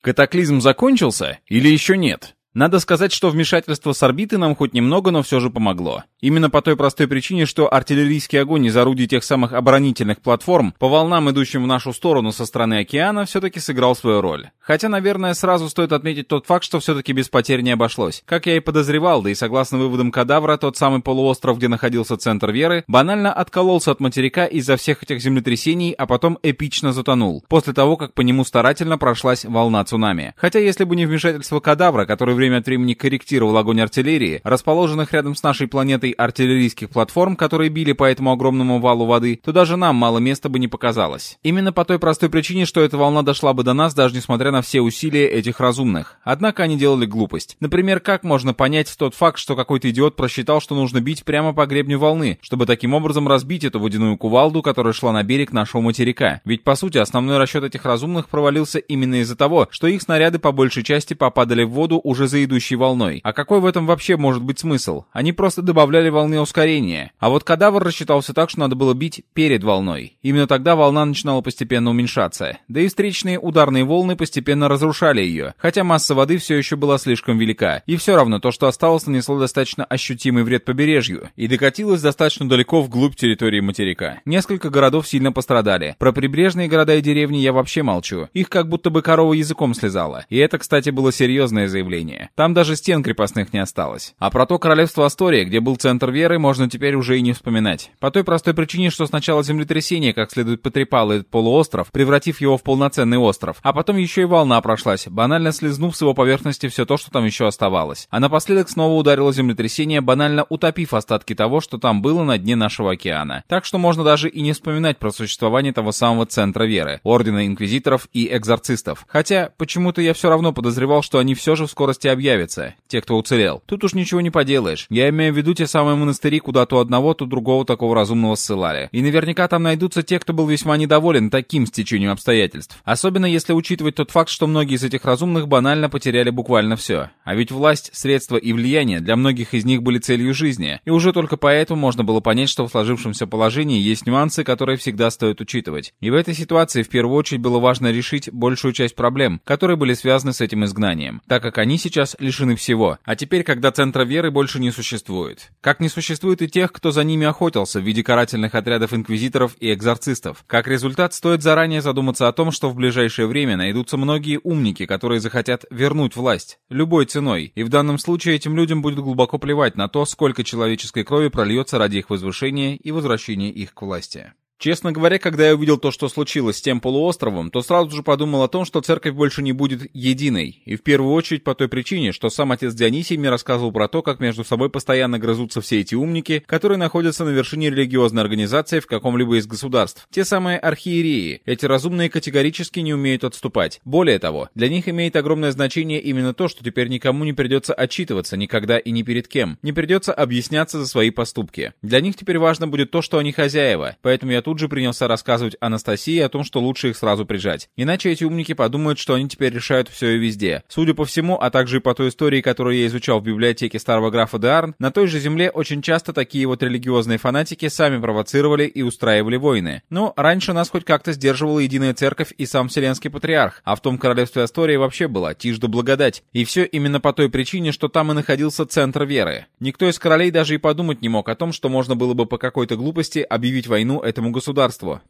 Катаклизм закончился или еще нет? Надо сказать, что вмешательство с орбиты нам хоть немного, но все же помогло. Именно по той простой причине, что артиллерийский огонь из орудий тех самых оборонительных платформ по волнам, идущим в нашу сторону со стороны океана, все-таки сыграл свою роль. Хотя, наверное, сразу стоит отметить тот факт, что все-таки без потерь не обошлось. Как я и подозревал, да и согласно выводам кадавра, тот самый полуостров, где находился центр Веры, банально откололся от материка из-за всех этих землетрясений, а потом эпично затонул, после того, как по нему старательно прошлась волна цунами. Хотя, если бы не вмешательство кадавра, который время от времени корректировал огонь артиллерии, расположенных рядом с нашей планетой артиллерийских платформ, которые били по этому огромному валу воды, то даже нам мало места бы не показалось. Именно по той простой причине, что эта волна дошла бы до нас, даже несмотря на все усилия этих разумных. Однако они делали глупость. Например, как можно понять тот факт, что какой-то идиот просчитал, что нужно бить прямо по гребню волны, чтобы таким образом разбить эту водяную кувалду, которая шла на берег нашего материка. Ведь, по сути, основной расчет этих разумных провалился именно из-за того, что их снаряды по большей части попадали в воду уже за идущей волной. А какой в этом вообще может быть смысл? Они просто добавляли волны ускорения. А вот кадавр рассчитался так, что надо было бить перед волной. Именно тогда волна начинала постепенно уменьшаться. Да и встречные ударные волны постепенно разрушали ее, хотя масса воды все еще была слишком велика. И все равно то, что осталось, нанесло достаточно ощутимый вред побережью и докатилось достаточно далеко вглубь территории материка. Несколько городов сильно пострадали. Про прибрежные города и деревни я вообще молчу. Их как будто бы корова языком слезала. И это, кстати, было серьезное заявление. Там даже стен крепостных не осталось. А про то королевство Астория, где был центр веры можно теперь уже и не вспоминать. По той простой причине, что сначала землетрясение как следует потрепало этот полуостров, превратив его в полноценный остров, а потом еще и волна прошлась, банально слезнув с его поверхности все то, что там еще оставалось. А напоследок снова ударило землетрясение, банально утопив остатки того, что там было на дне нашего океана. Так что можно даже и не вспоминать про существование того самого центра веры, ордена инквизиторов и экзорцистов. Хотя, почему-то я все равно подозревал, что они все же в скорости объявятся, те, кто уцелел. Тут уж ничего не поделаешь. Я имею в виду те самые монастыри куда то одного, то другого такого разумного ссылали. И наверняка там найдутся те, кто был весьма недоволен таким стечением обстоятельств. Особенно если учитывать тот факт, что многие из этих разумных банально потеряли буквально все. А ведь власть, средства и влияние для многих из них были целью жизни. И уже только поэтому можно было понять, что в сложившемся положении есть нюансы, которые всегда стоит учитывать. И в этой ситуации в первую очередь было важно решить большую часть проблем, которые были связаны с этим изгнанием, так как они сейчас лишены всего. А теперь, когда центра веры больше не существует. Как не существует и тех, кто за ними охотился в виде карательных отрядов инквизиторов и экзорцистов. Как результат, стоит заранее задуматься о том, что в ближайшее время найдутся многие умники, которые захотят вернуть власть, любой ценой, и в данном случае этим людям будет глубоко плевать на то, сколько человеческой крови прольется ради их возвышения и возвращения их к власти. Честно говоря, когда я увидел то, что случилось с тем полуостровом, то сразу же подумал о том, что церковь больше не будет единой. И в первую очередь по той причине, что сам отец Дионисий мне рассказывал про то, как между собой постоянно грызутся все эти умники, которые находятся на вершине религиозной организации в каком-либо из государств. Те самые архиереи. Эти разумные категорически не умеют отступать. Более того, для них имеет огромное значение именно то, что теперь никому не придется отчитываться никогда и ни перед кем. Не придется объясняться за свои поступки. Для них теперь важно будет то, что они хозяева. Поэтому я тут же принялся рассказывать Анастасии о том, что лучше их сразу прижать. Иначе эти умники подумают, что они теперь решают все и везде. Судя по всему, а также и по той истории, которую я изучал в библиотеке старого графа Деарн, на той же земле очень часто такие вот религиозные фанатики сами провоцировали и устраивали войны. Но раньше нас хоть как-то сдерживала единая церковь и сам Вселенский Патриарх, а в том королевстве Астории вообще была тишь да благодать. И все именно по той причине, что там и находился центр веры. Никто из королей даже и подумать не мог о том, что можно было бы по какой-то глупости объявить войну этому государству,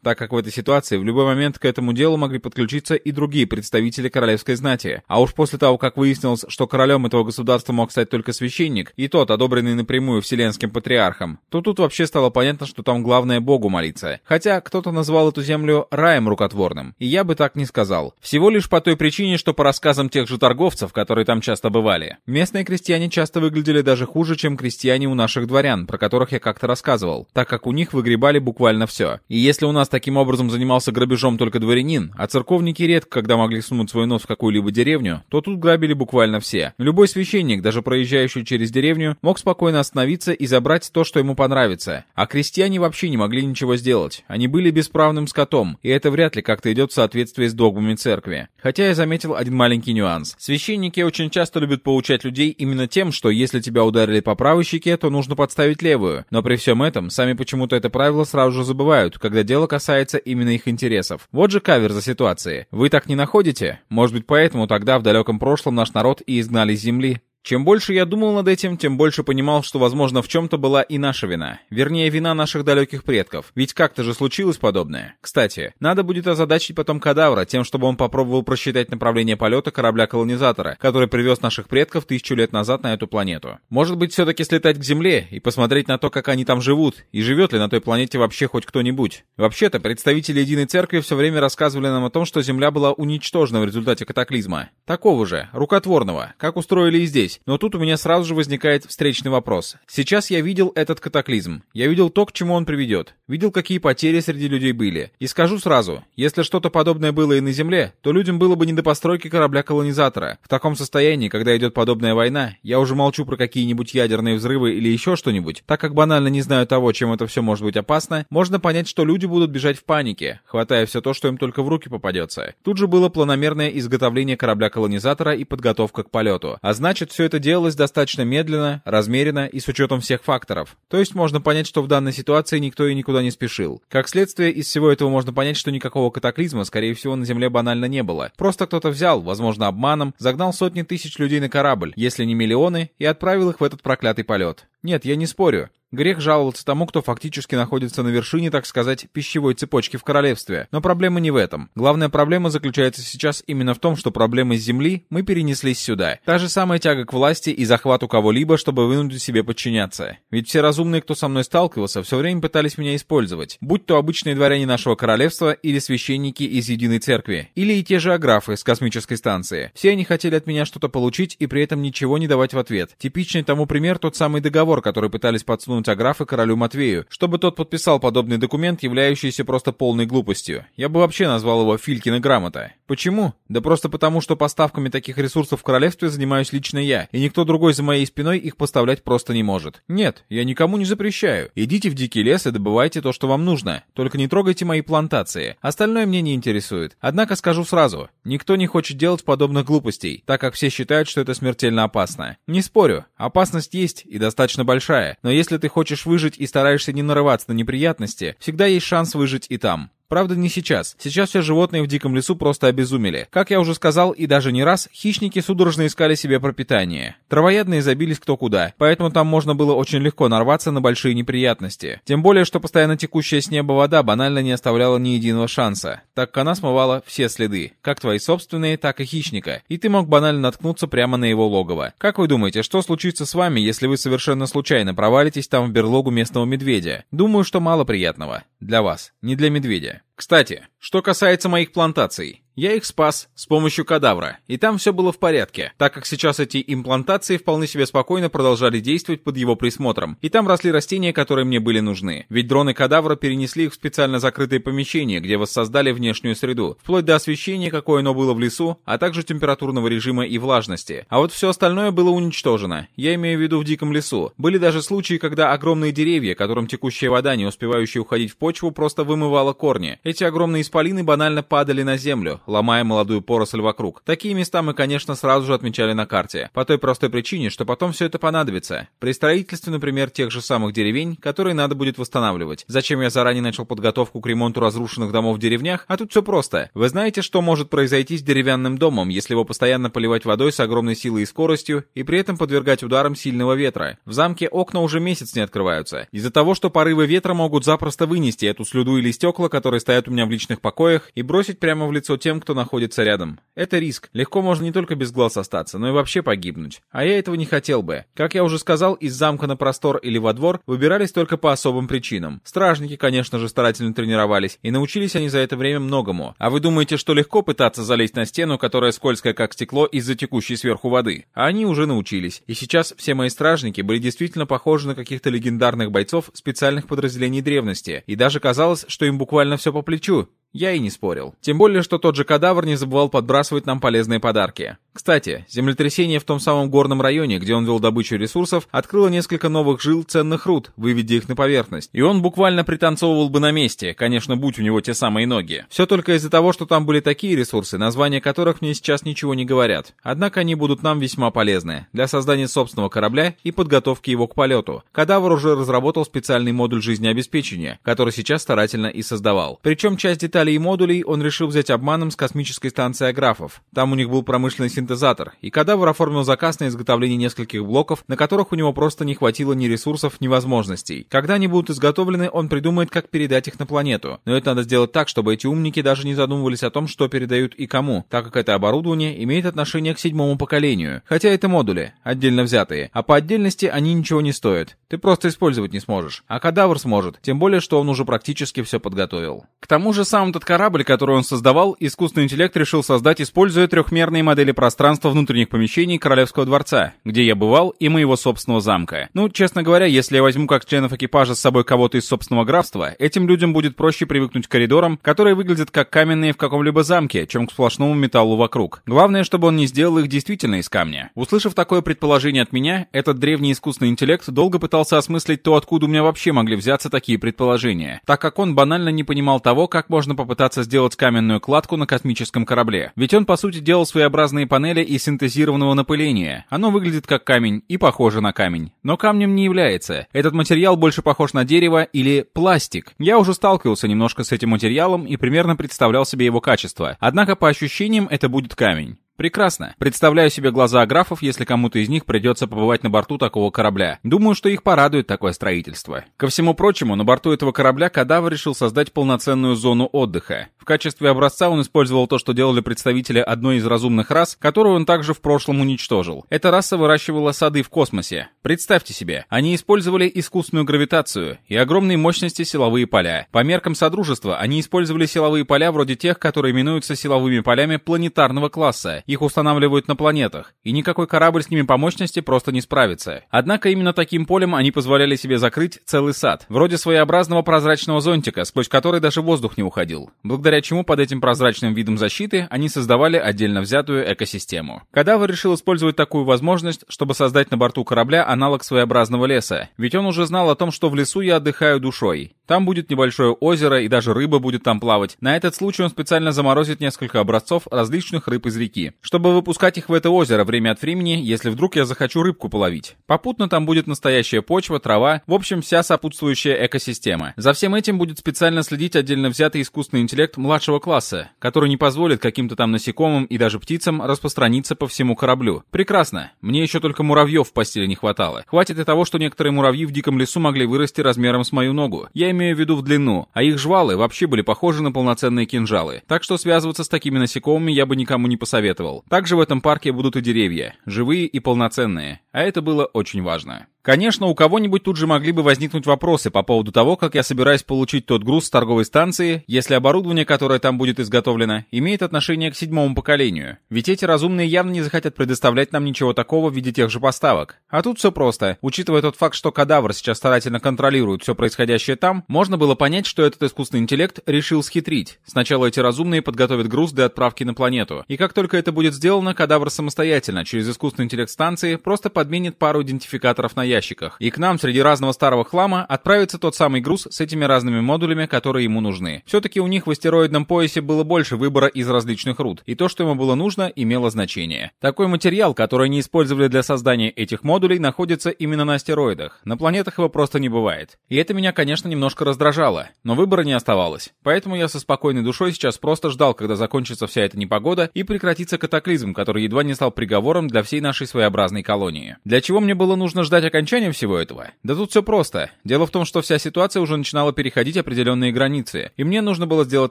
так как в этой ситуации в любой момент к этому делу могли подключиться и другие представители королевской знати. А уж после того, как выяснилось, что королем этого государства мог стать только священник, и тот, одобренный напрямую Вселенским Патриархом, то тут вообще стало понятно, что там главное Богу молиться. Хотя кто-то назвал эту землю раем рукотворным, и я бы так не сказал. Всего лишь по той причине, что по рассказам тех же торговцев, которые там часто бывали, местные крестьяне часто выглядели даже хуже, чем крестьяне у наших дворян, про которых я как-то рассказывал, так как у них выгребали буквально все. И если у нас таким образом занимался грабежом только дворянин, а церковники редко когда могли сунуть свой нос в какую-либо деревню, то тут грабили буквально все. Любой священник, даже проезжающий через деревню, мог спокойно остановиться и забрать то, что ему понравится. А крестьяне вообще не могли ничего сделать. Они были бесправным скотом, и это вряд ли как-то идет в соответствии с догмами церкви. Хотя я заметил один маленький нюанс. Священники очень часто любят поучать людей именно тем, что если тебя ударили по правой щеке, то нужно подставить левую. Но при всем этом, сами почему-то это правило сразу же забывают помогают, когда дело касается именно их интересов. Вот же кавер за ситуации. Вы так не находите? Может быть, поэтому тогда в далеком прошлом наш народ и изгнали с земли? Чем больше я думал над этим, тем больше понимал, что, возможно, в чем-то была и наша вина. Вернее, вина наших далеких предков. Ведь как-то же случилось подобное. Кстати, надо будет озадачить потом кадавра тем, чтобы он попробовал просчитать направление полета корабля-колонизатора, который привез наших предков тысячу лет назад на эту планету. Может быть, все-таки слетать к Земле и посмотреть на то, как они там живут, и живет ли на той планете вообще хоть кто-нибудь. Вообще-то, представители Единой Церкви все время рассказывали нам о том, что Земля была уничтожена в результате катаклизма. Такого же, рукотворного, как устроили и здесь здесь. Но тут у меня сразу же возникает встречный вопрос. Сейчас я видел этот катаклизм. Я видел то, к чему он приведет. Видел, какие потери среди людей были. И скажу сразу, если что-то подобное было и на Земле, то людям было бы не до постройки корабля-колонизатора. В таком состоянии, когда идет подобная война, я уже молчу про какие-нибудь ядерные взрывы или еще что-нибудь, так как банально не знаю того, чем это все может быть опасно, можно понять, что люди будут бежать в панике, хватая все то, что им только в руки попадется. Тут же было планомерное изготовление корабля-колонизатора и подготовка к полету. А значит, все это делалось достаточно медленно, размеренно и с учетом всех факторов. То есть можно понять, что в данной ситуации никто и никуда не спешил. Как следствие, из всего этого можно понять, что никакого катаклизма, скорее всего, на Земле банально не было. Просто кто-то взял, возможно, обманом, загнал сотни тысяч людей на корабль, если не миллионы, и отправил их в этот проклятый полет. Нет, я не спорю. Грех жаловаться тому, кто фактически находится на вершине, так сказать, пищевой цепочки в королевстве. Но проблема не в этом. Главная проблема заключается сейчас именно в том, что проблемы с земли мы перенеслись сюда. Та же самая тяга к власти и захвату кого-либо, чтобы вынудить себе подчиняться. Ведь все разумные, кто со мной сталкивался, все время пытались меня использовать. Будь то обычные дворяне нашего королевства или священники из Единой Церкви. Или и те же аграфы с космической станции. Все они хотели от меня что-то получить и при этом ничего не давать в ответ. Типичный тому пример тот самый договор, который пытались подсунуть подсунуть Аграфа королю Матвею, чтобы тот подписал подобный документ, являющийся просто полной глупостью. Я бы вообще назвал его Филькина грамота. Почему? Да просто потому, что поставками таких ресурсов в королевстве занимаюсь лично я, и никто другой за моей спиной их поставлять просто не может. Нет, я никому не запрещаю. Идите в дикий лес и добывайте то, что вам нужно. Только не трогайте мои плантации. Остальное мне не интересует. Однако скажу сразу, никто не хочет делать подобных глупостей, так как все считают, что это смертельно опасно. Не спорю, опасность есть и достаточно большая, но если ты ты хочешь выжить и стараешься не нарываться на неприятности, всегда есть шанс выжить и там. Правда, не сейчас. Сейчас все животные в диком лесу просто обезумели. Как я уже сказал, и даже не раз, хищники судорожно искали себе пропитание. Травоядные забились кто куда, поэтому там можно было очень легко нарваться на большие неприятности. Тем более, что постоянно текущая с неба вода банально не оставляла ни единого шанса, так как она смывала все следы, как твои собственные, так и хищника, и ты мог банально наткнуться прямо на его логово. Как вы думаете, что случится с вами, если вы совершенно случайно провалитесь там в берлогу местного медведя? Думаю, что мало приятного. Для вас, не для медведя. Кстати, что касается моих плантаций, я их спас с помощью кадавра, и там все было в порядке, так как сейчас эти имплантации вполне себе спокойно продолжали действовать под его присмотром, и там росли растения, которые мне были нужны. Ведь дроны кадавра перенесли их в специально закрытое помещение, где воссоздали внешнюю среду, вплоть до освещения, какое оно было в лесу, а также температурного режима и влажности. А вот все остальное было уничтожено. Я имею в виду в диком лесу. Были даже случаи, когда огромные деревья, которым текущая вода, не успевающая уходить в почву, просто вымывала корни. Эти огромные исполины банально падали на землю, ломая молодую поросль вокруг. Такие места мы, конечно, сразу же отмечали на карте. По той простой причине, что потом все это понадобится. При строительстве, например, тех же самых деревень, которые надо будет восстанавливать. Зачем я заранее начал подготовку к ремонту разрушенных домов в деревнях? А тут все просто. Вы знаете, что может произойти с деревянным домом, если его постоянно поливать водой с огромной силой и скоростью, и при этом подвергать ударам сильного ветра? В замке окна уже месяц не открываются. Из-за того, что порывы ветра могут запросто вынести эту слюду или стекла, которые стоят у меня в личных покоях, и бросить прямо в лицо тем, кто находится рядом. Это риск. Легко можно не только без глаз остаться, но и вообще погибнуть. А я этого не хотел бы. Как я уже сказал, из замка на простор или во двор выбирались только по особым причинам. Стражники, конечно же, старательно тренировались, и научились они за это время многому. А вы думаете, что легко пытаться залезть на стену, которая скользкая как стекло из-за текущей сверху воды? А они уже научились. И сейчас все мои стражники были действительно похожи на каких-то легендарных бойцов специальных подразделений древности, и даже казалось, что им буквально все по плечу. Я и не спорил. Тем более, что тот же кадавр не забывал подбрасывать нам полезные подарки. Кстати, землетрясение в том самом горном районе, где он вел добычу ресурсов, открыло несколько новых жил ценных руд, выведя их на поверхность. И он буквально пританцовывал бы на месте, конечно, будь у него те самые ноги. Все только из-за того, что там были такие ресурсы, названия которых мне сейчас ничего не говорят. Однако они будут нам весьма полезны для создания собственного корабля и подготовки его к полету. Кадавр уже разработал специальный модуль жизнеобеспечения, который сейчас старательно и создавал. Причем часть деталей и модулей он решил взять обманом с космической станции Аграфов. Там у них был промышленный синтезатор, и Кадавр оформил заказ на изготовление нескольких блоков, на которых у него просто не хватило ни ресурсов, ни возможностей. Когда они будут изготовлены, он придумает, как передать их на планету. Но это надо сделать так, чтобы эти умники даже не задумывались о том, что передают и кому, так как это оборудование имеет отношение к седьмому поколению. Хотя это модули, отдельно взятые, а по отдельности они ничего не стоят. Ты просто использовать не сможешь. А Кадавр сможет, тем более, что он уже практически все подготовил. К тому же сам этот корабль, который он создавал, искусственный интеллект решил создать, используя трехмерные модели пространства внутренних помещений Королевского дворца, где я бывал, и моего собственного замка. Ну, честно говоря, если я возьму как членов экипажа с собой кого-то из собственного графства, этим людям будет проще привыкнуть к коридорам, которые выглядят как каменные в каком-либо замке, чем к сплошному металлу вокруг. Главное, чтобы он не сделал их действительно из камня. Услышав такое предположение от меня, этот древний искусственный интеллект долго пытался осмыслить то, откуда у меня вообще могли взяться такие предположения, так как он банально не понимал того, как можно попытаться сделать каменную кладку на космическом корабле. Ведь он, по сути, делал своеобразные панели из синтезированного напыления. Оно выглядит как камень и похоже на камень. Но камнем не является. Этот материал больше похож на дерево или пластик. Я уже сталкивался немножко с этим материалом и примерно представлял себе его качество. Однако по ощущениям это будет камень. Прекрасно. Представляю себе глаза аграфов, если кому-то из них придется побывать на борту такого корабля. Думаю, что их порадует такое строительство. Ко всему прочему, на борту этого корабля Кадавр решил создать полноценную зону отдыха. В качестве образца он использовал то, что делали представители одной из разумных рас, которую он также в прошлом уничтожил. Эта раса выращивала сады в космосе. Представьте себе, они использовали искусственную гравитацию и огромные мощности силовые поля. По меркам Содружества они использовали силовые поля вроде тех, которые именуются силовыми полями планетарного класса, их устанавливают на планетах, и никакой корабль с ними по мощности просто не справится. Однако именно таким полем они позволяли себе закрыть целый сад, вроде своеобразного прозрачного зонтика, сквозь который даже воздух не уходил, благодаря чему под этим прозрачным видом защиты они создавали отдельно взятую экосистему. Кадавр решил использовать такую возможность, чтобы создать на борту корабля аналог своеобразного леса, ведь он уже знал о том, что в лесу я отдыхаю душой. Там будет небольшое озеро, и даже рыба будет там плавать. На этот случай он специально заморозит несколько образцов различных рыб из реки чтобы выпускать их в это озеро время от времени, если вдруг я захочу рыбку половить. Попутно там будет настоящая почва, трава, в общем, вся сопутствующая экосистема. За всем этим будет специально следить отдельно взятый искусственный интеллект младшего класса, который не позволит каким-то там насекомым и даже птицам распространиться по всему кораблю. Прекрасно. Мне еще только муравьев в постели не хватало. Хватит и того, что некоторые муравьи в диком лесу могли вырасти размером с мою ногу. Я имею в виду в длину, а их жвалы вообще были похожи на полноценные кинжалы. Так что связываться с такими насекомыми я бы никому не посоветовал Также в этом парке будут и деревья, живые и полноценные, а это было очень важно. Конечно, у кого-нибудь тут же могли бы возникнуть вопросы по поводу того, как я собираюсь получить тот груз с торговой станции, если оборудование, которое там будет изготовлено, имеет отношение к седьмому поколению. Ведь эти разумные явно не захотят предоставлять нам ничего такого в виде тех же поставок. А тут все просто. Учитывая тот факт, что кадавр сейчас старательно контролирует все происходящее там, можно было понять, что этот искусственный интеллект решил схитрить. Сначала эти разумные подготовят груз для отправки на планету. И как только это будет сделано, кадавр самостоятельно, через искусственный интеллект станции, просто подменит пару идентификаторов на ящиках. И к нам среди разного старого хлама отправится тот самый груз с этими разными модулями, которые ему нужны. Все-таки у них в астероидном поясе было больше выбора из различных руд, и то, что ему было нужно, имело значение. Такой материал, который они использовали для создания этих модулей, находится именно на астероидах. На планетах его просто не бывает. И это меня, конечно, немножко раздражало, но выбора не оставалось. Поэтому я со спокойной душой сейчас просто ждал, когда закончится вся эта непогода и прекратится катаклизм, который едва не стал приговором для всей нашей своеобразной колонии. Для чего мне было нужно ждать окончания окончанием всего этого? Да тут все просто. Дело в том, что вся ситуация уже начинала переходить определенные границы, и мне нужно было сделать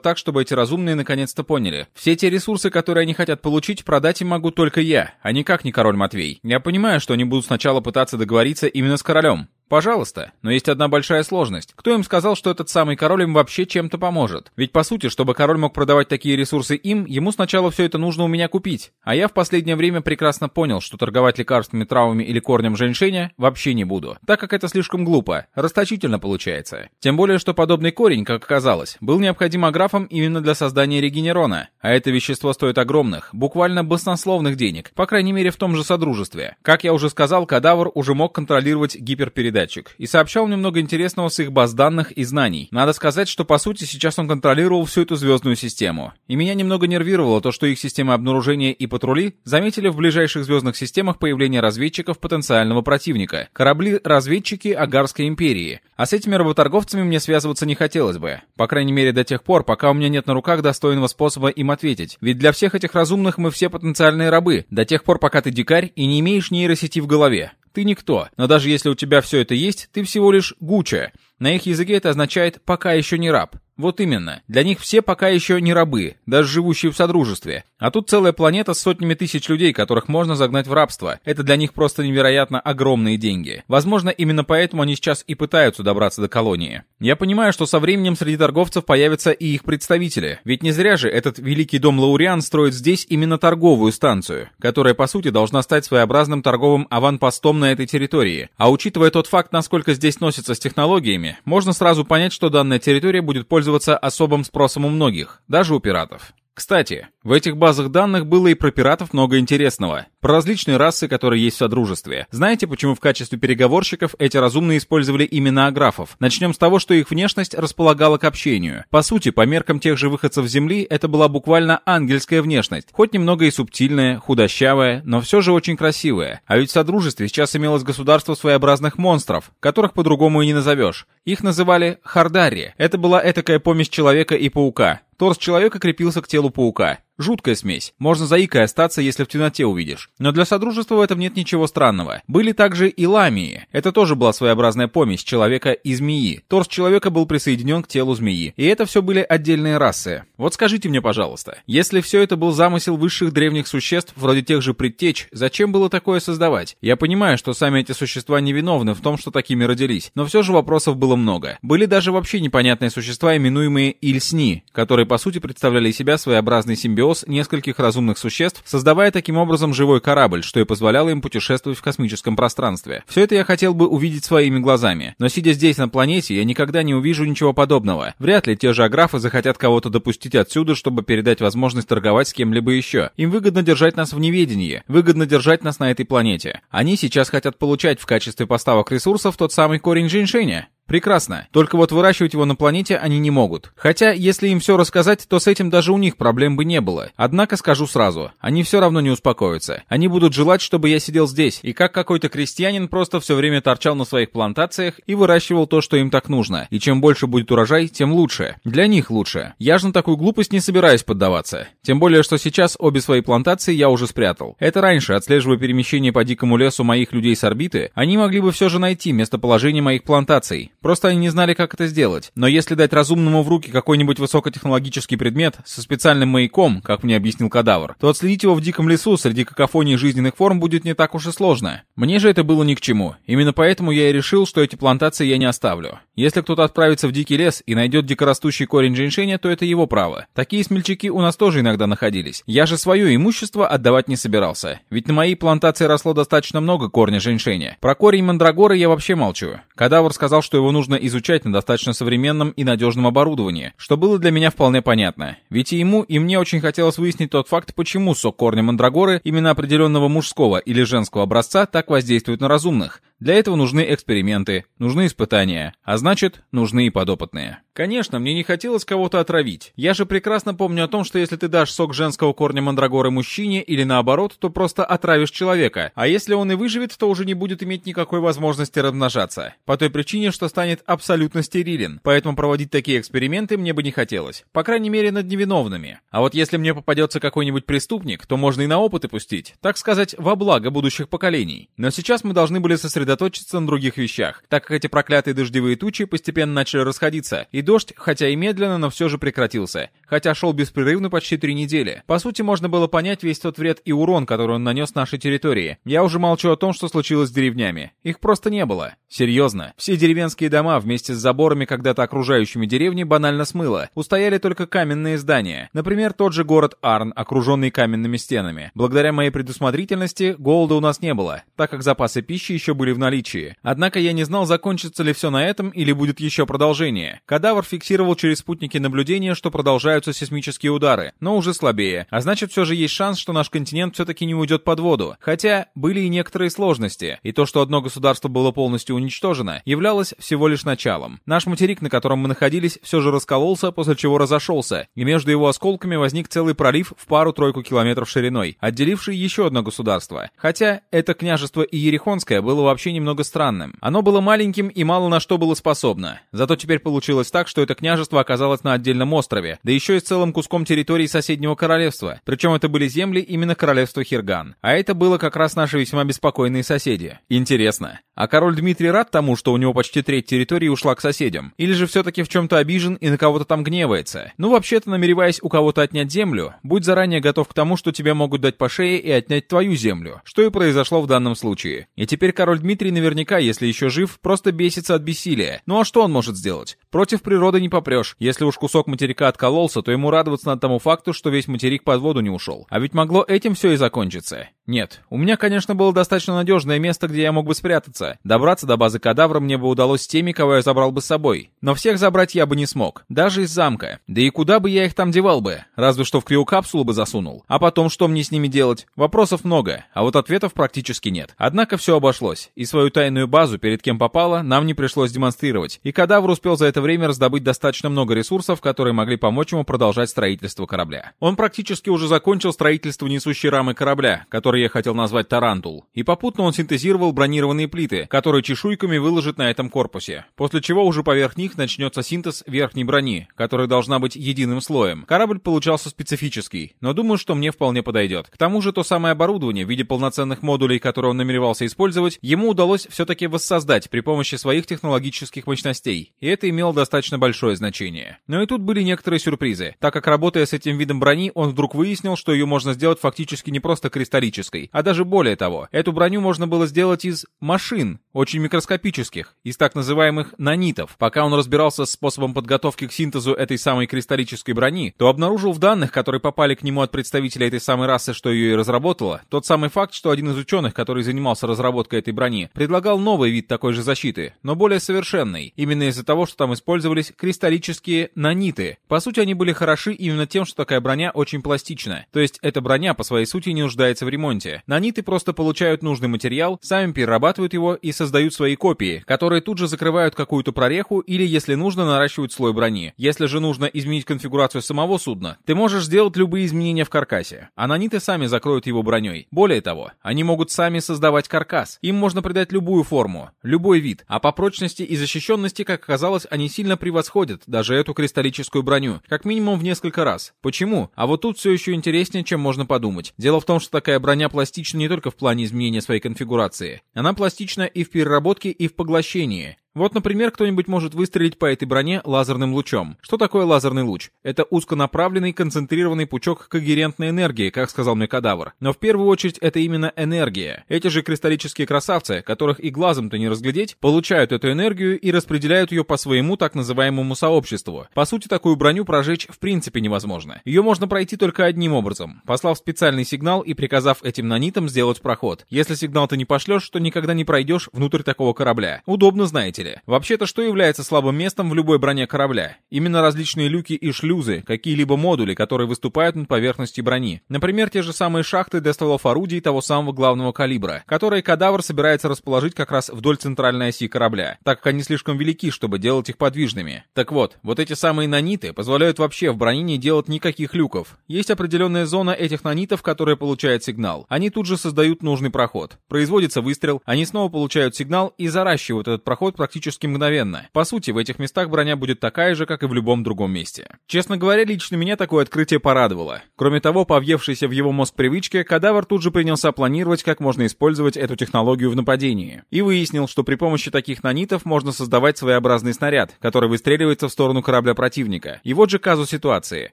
так, чтобы эти разумные наконец-то поняли. Все те ресурсы, которые они хотят получить, продать им могу только я, а никак не король Матвей. Я понимаю, что они будут сначала пытаться договориться именно с королем. Пожалуйста, но есть одна большая сложность. Кто им сказал, что этот самый король им вообще чем-то поможет? Ведь по сути, чтобы король мог продавать такие ресурсы им, ему сначала все это нужно у меня купить. А я в последнее время прекрасно понял, что торговать лекарственными травами или корнем женьшеня вообще не буду, так как это слишком глупо, расточительно получается. Тем более, что подобный корень, как оказалось, был необходим аграфам именно для создания регенерона, а это вещество стоит огромных, буквально баснословных денег, по крайней мере в том же Содружестве. Как я уже сказал, кадавр уже мог контролировать гиперпередачу передатчик и сообщал мне много интересного с их баз данных и знаний. Надо сказать, что по сути сейчас он контролировал всю эту звездную систему. И меня немного нервировало то, что их системы обнаружения и патрули заметили в ближайших звездных системах появление разведчиков потенциального противника. Корабли-разведчики Агарской империи. А с этими работорговцами мне связываться не хотелось бы. По крайней мере до тех пор, пока у меня нет на руках достойного способа им ответить. Ведь для всех этих разумных мы все потенциальные рабы. До тех пор, пока ты дикарь и не имеешь нейросети в голове. Ты никто, но даже если у тебя все это есть, ты всего лишь гуча. На их языке это означает «пока еще не раб». Вот именно. Для них все пока еще не рабы, даже живущие в содружестве. А тут целая планета с сотнями тысяч людей, которых можно загнать в рабство. Это для них просто невероятно огромные деньги. Возможно, именно поэтому они сейчас и пытаются добраться до колонии. Я понимаю, что со временем среди торговцев появятся и их представители. Ведь не зря же этот великий дом Лауриан строит здесь именно торговую станцию, которая по сути должна стать своеобразным торговым аванпостом на этой территории. А учитывая тот факт, насколько здесь носятся с технологиями, можно сразу понять, что данная территория будет пользоваться пользоваться особым спросом у многих, даже у пиратов. Кстати, в этих базах данных было и про пиратов много интересного. Про различные расы, которые есть в Содружестве. Знаете, почему в качестве переговорщиков эти разумные использовали именно аграфов? Начнем с того, что их внешность располагала к общению. По сути, по меркам тех же выходцев Земли, это была буквально ангельская внешность. Хоть немного и субтильная, худощавая, но все же очень красивая. А ведь в Содружестве сейчас имелось государство своеобразных монстров, которых по-другому и не назовешь. Их называли Хардари. Это была этакая помесь человека и паука. Торс человека крепился к телу паука. Жуткая смесь. Можно заикой остаться, если в темноте увидишь. Но для Содружества в этом нет ничего странного. Были также и ламии. Это тоже была своеобразная помесь человека и змеи. Торс человека был присоединен к телу змеи. И это все были отдельные расы. Вот скажите мне, пожалуйста, если все это был замысел высших древних существ, вроде тех же предтеч, зачем было такое создавать? Я понимаю, что сами эти существа невиновны в том, что такими родились. Но все же вопросов было много. Были даже вообще непонятные существа, именуемые Ильсни, которые по сути представляли себя своеобразный симбиоз симбиоз нескольких разумных существ, создавая таким образом живой корабль, что и позволяло им путешествовать в космическом пространстве. Все это я хотел бы увидеть своими глазами, но сидя здесь на планете, я никогда не увижу ничего подобного. Вряд ли те же аграфы захотят кого-то допустить отсюда, чтобы передать возможность торговать с кем-либо еще. Им выгодно держать нас в неведении, выгодно держать нас на этой планете. Они сейчас хотят получать в качестве поставок ресурсов тот самый корень женьшеня. Прекрасно. Только вот выращивать его на планете они не могут. Хотя, если им все рассказать, то с этим даже у них проблем бы не было. Однако скажу сразу, они все равно не успокоятся. Они будут желать, чтобы я сидел здесь, и как какой-то крестьянин просто все время торчал на своих плантациях и выращивал то, что им так нужно. И чем больше будет урожай, тем лучше. Для них лучше. Я же на такую глупость не собираюсь поддаваться. Тем более, что сейчас обе свои плантации я уже спрятал. Это раньше, отслеживая перемещение по дикому лесу моих людей с орбиты, они могли бы все же найти местоположение моих плантаций. Просто они не знали, как это сделать. Но если дать разумному в руки какой-нибудь высокотехнологический предмет со специальным маяком, как мне объяснил кадавр, то отследить его в диком лесу среди какофонии жизненных форм будет не так уж и сложно. Мне же это было ни к чему. Именно поэтому я и решил, что эти плантации я не оставлю. Если кто-то отправится в дикий лес и найдет дикорастущий корень женьшеня, то это его право. Такие смельчаки у нас тоже иногда находились. Я же свое имущество отдавать не собирался. Ведь на моей плантации росло достаточно много корня женьшеня. Про корень мандрагоры я вообще молчу. Кадавр сказал, что его его нужно изучать на достаточно современном и надежном оборудовании, что было для меня вполне понятно. Ведь и ему, и мне очень хотелось выяснить тот факт, почему сок корня мандрагоры именно определенного мужского или женского образца так воздействует на разумных. Для этого нужны эксперименты, нужны испытания, а значит, нужны и подопытные. Конечно, мне не хотелось кого-то отравить. Я же прекрасно помню о том, что если ты дашь сок женского корня мандрагоры мужчине или наоборот, то просто отравишь человека. А если он и выживет, то уже не будет иметь никакой возможности размножаться. По той причине, что станет абсолютно стерилен. Поэтому проводить такие эксперименты мне бы не хотелось. По крайней мере, над невиновными. А вот если мне попадется какой-нибудь преступник, то можно и на опыты пустить. Так сказать, во благо будущих поколений. Но сейчас мы должны были сосредоточиться на других вещах, так как эти проклятые дождевые тучи постепенно начали расходиться, и дождь, хотя и медленно, но все же прекратился, хотя шел беспрерывно почти три недели. По сути, можно было понять весь тот вред и урон, который он нанес нашей территории. Я уже молчу о том, что случилось с деревнями. Их просто не было. Серьезно, все деревенские дома вместе с заборами когда-то окружающими деревни банально смыло. Устояли только каменные здания. Например, тот же город Арн, окруженный каменными стенами. Благодаря моей предусмотрительности голода у нас не было, так как запасы пищи еще были в наличии. Однако я не знал, закончится ли все на этом или будет еще продолжение. Кадавр фиксировал через спутники наблюдения, что продолжаются сейсмические удары, но уже слабее. А значит, все же есть шанс, что наш континент все-таки не уйдет под воду. Хотя были и некоторые сложности. И то, что одно государство было полностью уничтожено, являлось всего лишь началом. Наш материк, на котором мы находились, все же раскололся, после чего разошелся, и между его осколками возник целый пролив в пару-тройку километров шириной, отделивший еще одно государство. Хотя это княжество Иерихонское было вообще немного странным. Оно было маленьким и мало на что было способно. Зато теперь получилось так, что это княжество оказалось на отдельном острове, да еще и с целым куском территории соседнего королевства. Причем это были земли именно королевства Хирган. А это было как раз наши весьма беспокойные соседи. Интересно, а король Дмитрий рад тому, что у него почти треть территории ушла к соседям? Или же все-таки в чем-то обижен и на кого-то там гневается? Ну, вообще-то, намереваясь у кого-то отнять землю, будь заранее готов к тому, что тебе могут дать по шее и отнять твою землю, что и произошло в данном случае. И теперь король Дмитрий наверняка, если еще жив, просто бесится от бессилия. Ну а что он может сделать? Против природы не попрешь. Если уж кусок материка откололся, то ему радоваться над тому факту, что весь материк под воду не ушел. А ведь могло этим все и закончиться. Нет, у меня, конечно, было достаточно надежное место, где я мог бы спрятаться. Добраться до базы кадавра мне бы удалось с теми, кого я забрал бы с собой. Но всех забрать я бы не смог. Даже из замка. Да и куда бы я их там девал бы? Разве что в криокапсулу бы засунул. А потом что мне с ними делать? Вопросов много, а вот ответов практически нет. Однако все обошлось. И свою тайную базу, перед кем попало, нам не пришлось демонстрировать. И кадавр успел за это время раздобыть достаточно много ресурсов, которые могли помочь ему продолжать строительство корабля. Он практически уже закончил строительство несущей рамы корабля, который я хотел назвать Тарантул, и попутно он синтезировал бронированные плиты, которые чешуйками выложит на этом корпусе, после чего уже поверх них начнется синтез верхней брони, которая должна быть единым слоем. Корабль получался специфический, но думаю, что мне вполне подойдет. К тому же то самое оборудование в виде полноценных модулей, которые он намеревался использовать, ему удалось все-таки воссоздать при помощи своих технологических мощностей, и это имело достаточно большое значение. Но и тут были некоторые сюрпризы, так как работая с этим видом брони, он вдруг выяснил, что ее можно сделать фактически не просто кристаллически, металлической, а даже более того. Эту броню можно было сделать из машин, очень микроскопических, из так называемых нанитов. Пока он разбирался с способом подготовки к синтезу этой самой кристаллической брони, то обнаружил в данных, которые попали к нему от представителя этой самой расы, что ее и разработала, тот самый факт, что один из ученых, который занимался разработкой этой брони, предлагал новый вид такой же защиты, но более совершенный, именно из-за того, что там использовались кристаллические наниты. По сути, они были хороши именно тем, что такая броня очень пластична. То есть эта броня по своей сути не нуждается в ремонте. Наниты просто получают нужный материал, сами перерабатывают его и создают свои копии, которые тут же закрывают какую-то прореху или, если нужно, наращивают слой брони. Если же нужно изменить конфигурацию самого судна, ты можешь сделать любые изменения в каркасе, а наниты сами закроют его броней. Более того, они могут сами создавать каркас. Им можно придать любую форму, любой вид, а по прочности и защищенности, как оказалось, они сильно превосходят даже эту кристаллическую броню, как минимум в несколько раз. Почему? А вот тут все еще интереснее, чем можно подумать. Дело в том, что такая броня пластична не только в плане изменения своей конфигурации. Она пластична и в переработке, и в поглощении. Вот, например, кто-нибудь может выстрелить по этой броне лазерным лучом. Что такое лазерный луч? Это узконаправленный концентрированный пучок когерентной энергии, как сказал мне кадавр. Но в первую очередь это именно энергия. Эти же кристаллические красавцы, которых и глазом-то не разглядеть, получают эту энергию и распределяют ее по своему так называемому сообществу. По сути, такую броню прожечь в принципе невозможно. Ее можно пройти только одним образом, послав специальный сигнал и приказав этим нанитам сделать проход. Если сигнал ты не пошлешь, то никогда не пройдешь внутрь такого корабля. Удобно, знаете ли деле. Вообще-то что является слабым местом в любой броне корабля? Именно различные люки и шлюзы, какие-либо модули, которые выступают над поверхностью брони. Например, те же самые шахты для стволов орудий того самого главного калибра, которые кадавр собирается расположить как раз вдоль центральной оси корабля, так как они слишком велики, чтобы делать их подвижными. Так вот, вот эти самые наниты позволяют вообще в броне не делать никаких люков. Есть определенная зона этих нанитов, которая получает сигнал. Они тут же создают нужный проход. Производится выстрел, они снова получают сигнал и заращивают этот проход практически мгновенно. По сути, в этих местах броня будет такая же, как и в любом другом месте. Честно говоря, лично меня такое открытие порадовало. Кроме того, по в его мозг привычке, кадавр тут же принялся планировать, как можно использовать эту технологию в нападении. И выяснил, что при помощи таких нанитов можно создавать своеобразный снаряд, который выстреливается в сторону корабля противника. И вот же казус ситуации.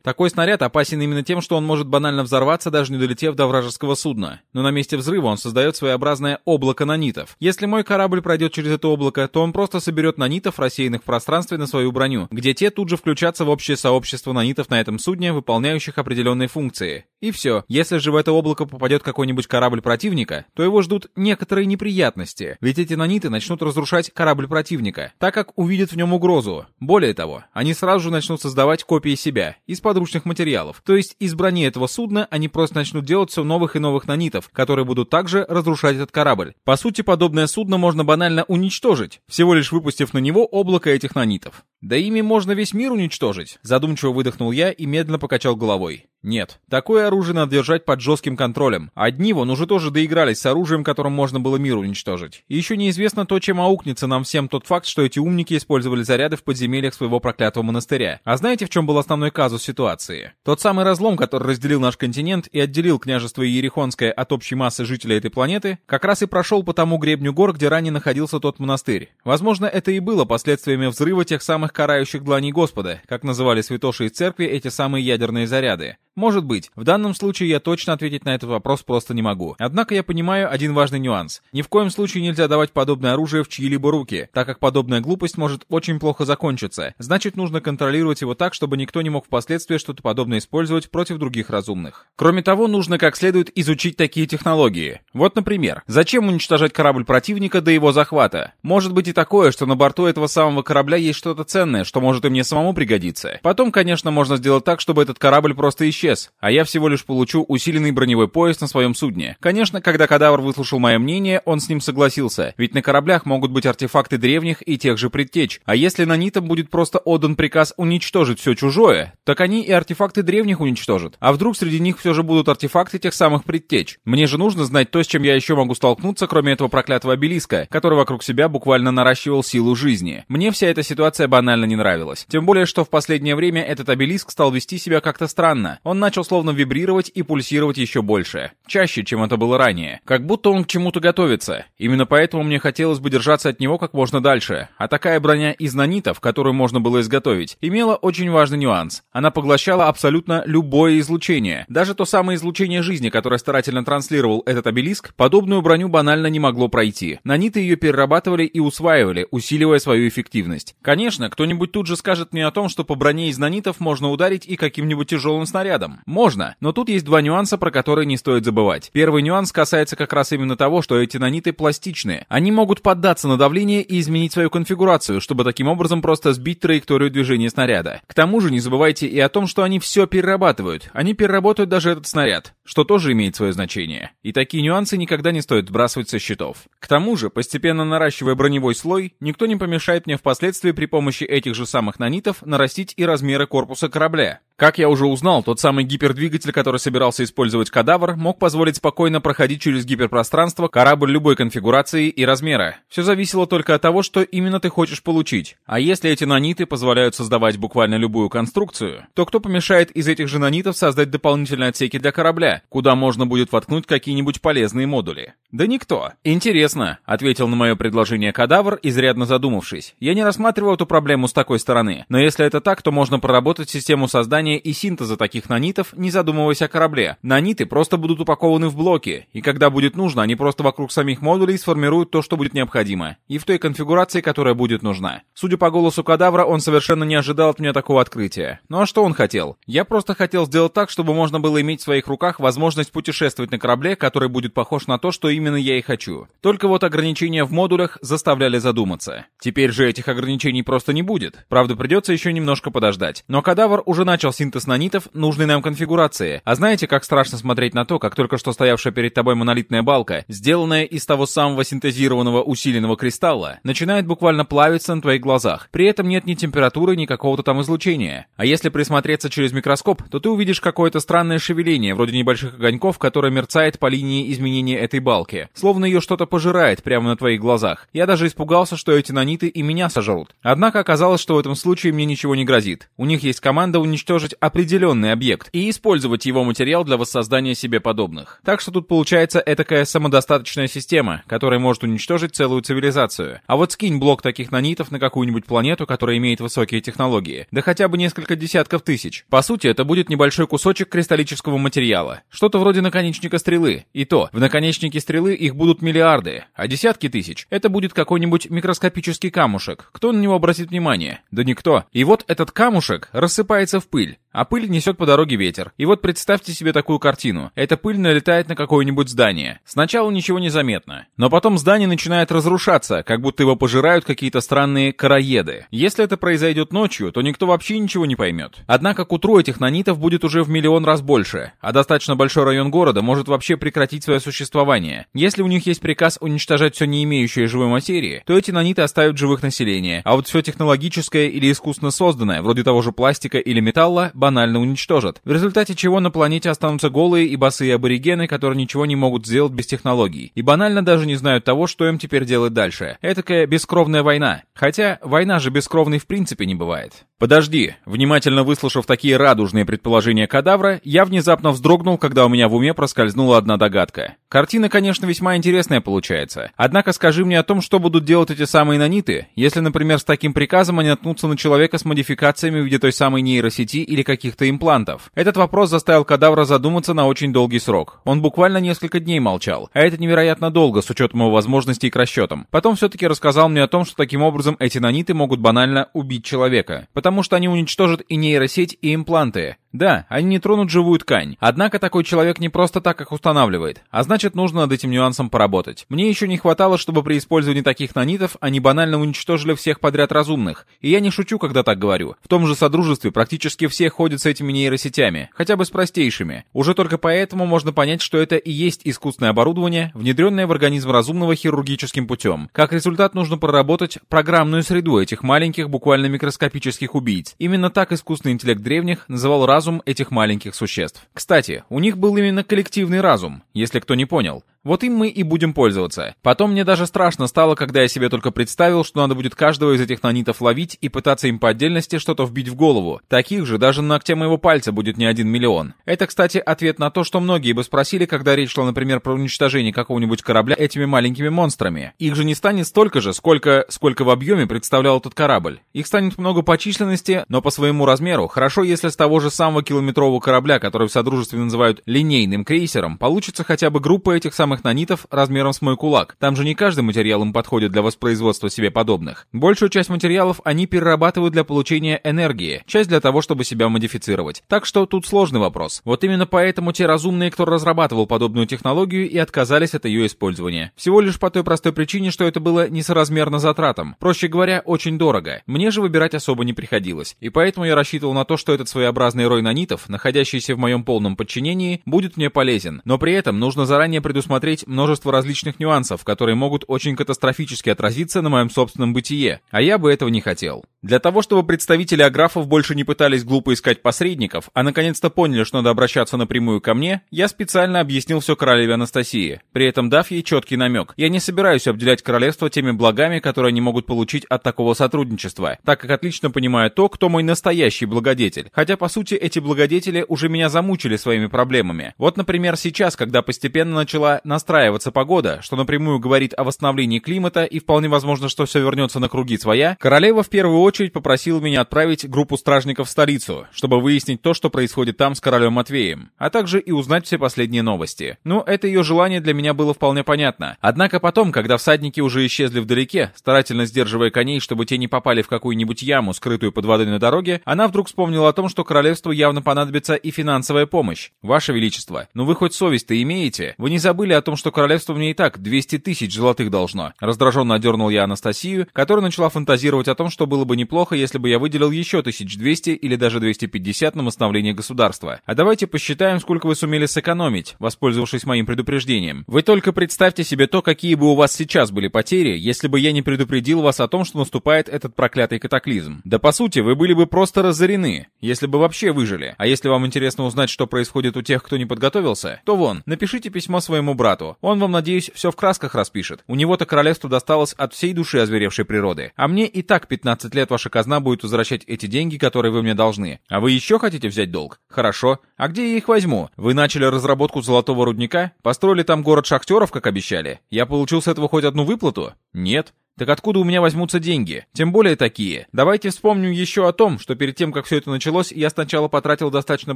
Такой снаряд опасен именно тем, что он может банально взорваться, даже не долетев до вражеского судна. Но на месте взрыва он создает своеобразное облако нанитов. Если мой корабль пройдет через это облако, то он просто соберет нанитов, рассеянных в пространстве, на свою броню, где те тут же включатся в общее сообщество нанитов на этом судне, выполняющих определенные функции. И все. Если же в это облако попадет какой-нибудь корабль противника, то его ждут некоторые неприятности, ведь эти наниты начнут разрушать корабль противника, так как увидят в нем угрозу. Более того, они сразу же начнут создавать копии себя из подручных материалов, то есть из брони этого судна они просто начнут делать все новых и новых нанитов, которые будут также разрушать этот корабль. По сути, подобное судно можно банально уничтожить, всего лишь выпустив на него облако этих нанитов. Да ими можно весь мир уничтожить, задумчиво выдохнул я и медленно покачал головой. Нет, такое оружие надо держать под жестким контролем. Одни вон уже тоже доигрались с оружием, которым можно было мир уничтожить. И еще неизвестно то, чем аукнется нам всем тот факт, что эти умники использовали заряды в подземельях своего проклятого монастыря. А знаете, в чем был основной казус ситуации? Тот самый разлом, который разделил наш континент и отделил княжество Иерихонское от общей массы жителей этой планеты, как раз и прошел по тому гребню гор, где ранее находился тот монастырь. Возможно, это и было последствиями взрыва тех самых карающих дланей Господа, как называли святоши из церкви эти самые ядерные заряды. Может быть. В данном случае я точно ответить на этот вопрос просто не могу. Однако я понимаю один важный нюанс. Ни в коем случае нельзя давать подобное оружие в чьи-либо руки, так как подобная глупость может очень плохо закончиться. Значит, нужно контролировать его так, чтобы никто не мог впоследствии что-то подобное использовать против других разумных. Кроме того, нужно как следует изучить такие технологии. Вот, например, зачем уничтожать корабль противника до его захвата? Может быть и такое, что на борту этого самого корабля есть что-то ценное, что может и мне самому пригодиться. Потом, конечно, можно сделать так, чтобы этот корабль просто исчез исчез, а я всего лишь получу усиленный броневой пояс на своем судне. Конечно, когда кадавр выслушал мое мнение, он с ним согласился, ведь на кораблях могут быть артефакты древних и тех же предтеч, а если на нитам будет просто отдан приказ уничтожить все чужое, так они и артефакты древних уничтожат. А вдруг среди них все же будут артефакты тех самых предтеч? Мне же нужно знать то, с чем я еще могу столкнуться, кроме этого проклятого обелиска, который вокруг себя буквально наращивал силу жизни. Мне вся эта ситуация банально не нравилась. Тем более, что в последнее время этот обелиск стал вести себя как-то странно. Он он начал словно вибрировать и пульсировать еще больше. Чаще, чем это было ранее. Как будто он к чему-то готовится. Именно поэтому мне хотелось бы держаться от него как можно дальше. А такая броня из нанитов, которую можно было изготовить, имела очень важный нюанс. Она поглощала абсолютно любое излучение. Даже то самое излучение жизни, которое старательно транслировал этот обелиск, подобную броню банально не могло пройти. Наниты ее перерабатывали и усваивали, усиливая свою эффективность. Конечно, кто-нибудь тут же скажет мне о том, что по броне из нанитов можно ударить и каким-нибудь тяжелым снарядом рядом. Можно, но тут есть два нюанса, про которые не стоит забывать. Первый нюанс касается как раз именно того, что эти наниты пластичные. Они могут поддаться на давление и изменить свою конфигурацию, чтобы таким образом просто сбить траекторию движения снаряда. К тому же не забывайте и о том, что они все перерабатывают. Они переработают даже этот снаряд, что тоже имеет свое значение. И такие нюансы никогда не стоит сбрасывать со счетов. К тому же, постепенно наращивая броневой слой, никто не помешает мне впоследствии при помощи этих же самых нанитов нарастить и размеры корпуса корабля. Как я уже узнал, тот самый гипердвигатель, который собирался использовать кадавр, мог позволить спокойно проходить через гиперпространство корабль любой конфигурации и размера. Все зависело только от того, что именно ты хочешь получить. А если эти наниты позволяют создавать буквально любую конструкцию, то кто помешает из этих же нанитов создать дополнительные отсеки для корабля, куда можно будет воткнуть какие-нибудь полезные модули? Да никто. Интересно, ответил на мое предложение кадавр, изрядно задумавшись. Я не рассматривал эту проблему с такой стороны, но если это так, то можно проработать систему создания и синтеза таких нанитов, не задумываясь о корабле. Наниты просто будут упакованы в блоки, и когда будет нужно, они просто вокруг самих модулей сформируют то, что будет необходимо, и в той конфигурации, которая будет нужна. Судя по голосу кадавра, он совершенно не ожидал от меня такого открытия. Ну а что он хотел? Я просто хотел сделать так, чтобы можно было иметь в своих руках возможность путешествовать на корабле, который будет похож на то, что именно я и хочу. Только вот ограничения в модулях заставляли задуматься. Теперь же этих ограничений просто не будет. Правда, придется еще немножко подождать. Но кадавр уже начал синтез нанитов нужной нам конфигурации. А знаете, как страшно смотреть на то, как только что стоявшая перед тобой монолитная балка, сделанная из того самого синтезированного усиленного кристалла, начинает буквально плавиться на твоих глазах. При этом нет ни температуры, ни какого-то там излучения. А если присмотреться через микроскоп, то ты увидишь какое-то странное шевеление, вроде небольших огоньков, которое мерцает по линии изменения этой балки. словно ее что-то пожирает прямо на твоих глазах. Я даже испугался, что эти наниты и меня сожрут. Однако оказалось, что в этом случае мне ничего не грозит. У них есть команда уничтожить определенный объект и использовать его материал для воссоздания себе подобных. Так что тут получается этакая самодостаточная система, которая может уничтожить целую цивилизацию. А вот скинь блок таких нанитов на какую-нибудь планету, которая имеет высокие технологии. Да хотя бы несколько десятков тысяч. По сути, это будет небольшой кусочек кристаллического материала. Что-то вроде наконечника стрелы. И то, в наконечнике стрелы их будут миллиарды, а десятки тысяч — это будет какой-нибудь микроскопический камушек. Кто на него обратит внимание? Да никто. И вот этот камушек рассыпается в пыль а пыль несет по дороге ветер. И вот представьте себе такую картину. Эта пыль налетает на какое-нибудь здание. Сначала ничего не заметно, но потом здание начинает разрушаться, как будто его пожирают какие-то странные караеды. Если это произойдет ночью, то никто вообще ничего не поймет. Однако к утру этих нанитов будет уже в миллион раз больше, а достаточно большой район города может вообще прекратить свое существование. Если у них есть приказ уничтожать все не имеющее живой материи, то эти наниты оставят живых населения, а вот все технологическое или искусственно созданное, вроде того же пластика или металла, банально уничтожат, в результате чего на планете останутся голые и босые аборигены, которые ничего не могут сделать без технологий, и банально даже не знают того, что им теперь делать дальше. Этакая бескровная война. Хотя война же бескровной в принципе не бывает. Подожди, внимательно выслушав такие радужные предположения кадавра, я внезапно вздрогнул, когда у меня в уме проскользнула одна догадка. Картина, конечно, весьма интересная получается. Однако скажи мне о том, что будут делать эти самые наниты, если, например, с таким приказом они наткнутся на человека с модификациями в виде той самой нейросети или каких-то имплантов. Этот вопрос заставил кадавра задуматься на очень долгий срок. Он буквально несколько дней молчал, а это невероятно долго с учетом его возможностей к расчетам. Потом все-таки рассказал мне о том, что таким образом эти наниты могут банально убить человека, потому что они уничтожат и нейросеть, и импланты. Да, они не тронут живую ткань. Однако такой человек не просто так их устанавливает. А значит, нужно над этим нюансом поработать. Мне еще не хватало, чтобы при использовании таких нанитов они банально уничтожили всех подряд разумных. И я не шучу, когда так говорю. В том же Содружестве практически все ходят с этими нейросетями. Хотя бы с простейшими. Уже только поэтому можно понять, что это и есть искусственное оборудование, внедренное в организм разумного хирургическим путем. Как результат, нужно проработать программную среду этих маленьких, буквально микроскопических убийц. Именно так искусственный интеллект древних называл разум разум этих маленьких существ. Кстати, у них был именно коллективный разум, если кто не понял. Вот им мы и будем пользоваться. Потом мне даже страшно стало, когда я себе только представил, что надо будет каждого из этих нанитов ловить и пытаться им по отдельности что-то вбить в голову. Таких же даже на ногте моего пальца будет не один миллион. Это, кстати, ответ на то, что многие бы спросили, когда речь шла, например, про уничтожение какого-нибудь корабля этими маленькими монстрами. Их же не станет столько же, сколько, сколько в объеме представлял этот корабль. Их станет много по численности, но по своему размеру. Хорошо, если с того же самого километрового корабля, который в Содружестве называют линейным крейсером, получится хотя бы группа этих самых самых нанитов размером с мой кулак. Там же не каждый материал им подходит для воспроизводства себе подобных. Большую часть материалов они перерабатывают для получения энергии, часть для того, чтобы себя модифицировать. Так что тут сложный вопрос. Вот именно поэтому те разумные, кто разрабатывал подобную технологию, и отказались от ее использования. Всего лишь по той простой причине, что это было несоразмерно затратам. Проще говоря, очень дорого. Мне же выбирать особо не приходилось. И поэтому я рассчитывал на то, что этот своеобразный рой нанитов, находящийся в моем полном подчинении, будет мне полезен. Но при этом нужно заранее предусмотреть рассмотреть множество различных нюансов, которые могут очень катастрофически отразиться на моем собственном бытие, а я бы этого не хотел. Для того, чтобы представители аграфов больше не пытались глупо искать посредников, а наконец-то поняли, что надо обращаться напрямую ко мне, я специально объяснил все королеве Анастасии, при этом дав ей четкий намек. Я не собираюсь обделять королевство теми благами, которые они могут получить от такого сотрудничества, так как отлично понимаю то, кто мой настоящий благодетель. Хотя, по сути, эти благодетели уже меня замучили своими проблемами. Вот, например, сейчас, когда постепенно начала настраиваться погода, что напрямую говорит о восстановлении климата и вполне возможно, что все вернется на круги своя, королева в первую очередь очередь попросил меня отправить группу стражников в столицу, чтобы выяснить то, что происходит там с королем Матвеем, а также и узнать все последние новости. Ну, это ее желание для меня было вполне понятно. Однако потом, когда всадники уже исчезли вдалеке, старательно сдерживая коней, чтобы те не попали в какую-нибудь яму, скрытую под водой на дороге, она вдруг вспомнила о том, что королевству явно понадобится и финансовая помощь. Ваше Величество, ну вы хоть совесть-то имеете? Вы не забыли о том, что королевство мне и так 200 тысяч золотых должно? Раздраженно одернул я Анастасию, которая начала фантазировать о том, что было бы неплохо, если бы я выделил еще 1200 или даже 250 на восстановление государства. А давайте посчитаем, сколько вы сумели сэкономить, воспользовавшись моим предупреждением. Вы только представьте себе то, какие бы у вас сейчас были потери, если бы я не предупредил вас о том, что наступает этот проклятый катаклизм. Да по сути, вы были бы просто разорены, если бы вообще выжили. А если вам интересно узнать, что происходит у тех, кто не подготовился, то вон, напишите письмо своему брату брату. Он вам, надеюсь, все в красках распишет. У него-то королевство досталось от всей души озверевшей природы. А мне и так 15 лет ваша казна будет возвращать эти деньги, которые вы мне должны. А вы еще хотите взять долг? Хорошо. А где я их возьму? Вы начали разработку золотого рудника? Построили там город шахтеров, как обещали? Я получил с этого хоть одну выплату? Нет. Так откуда у меня возьмутся деньги? Тем более такие. Давайте вспомним еще о том, что перед тем, как все это началось, я сначала потратил достаточно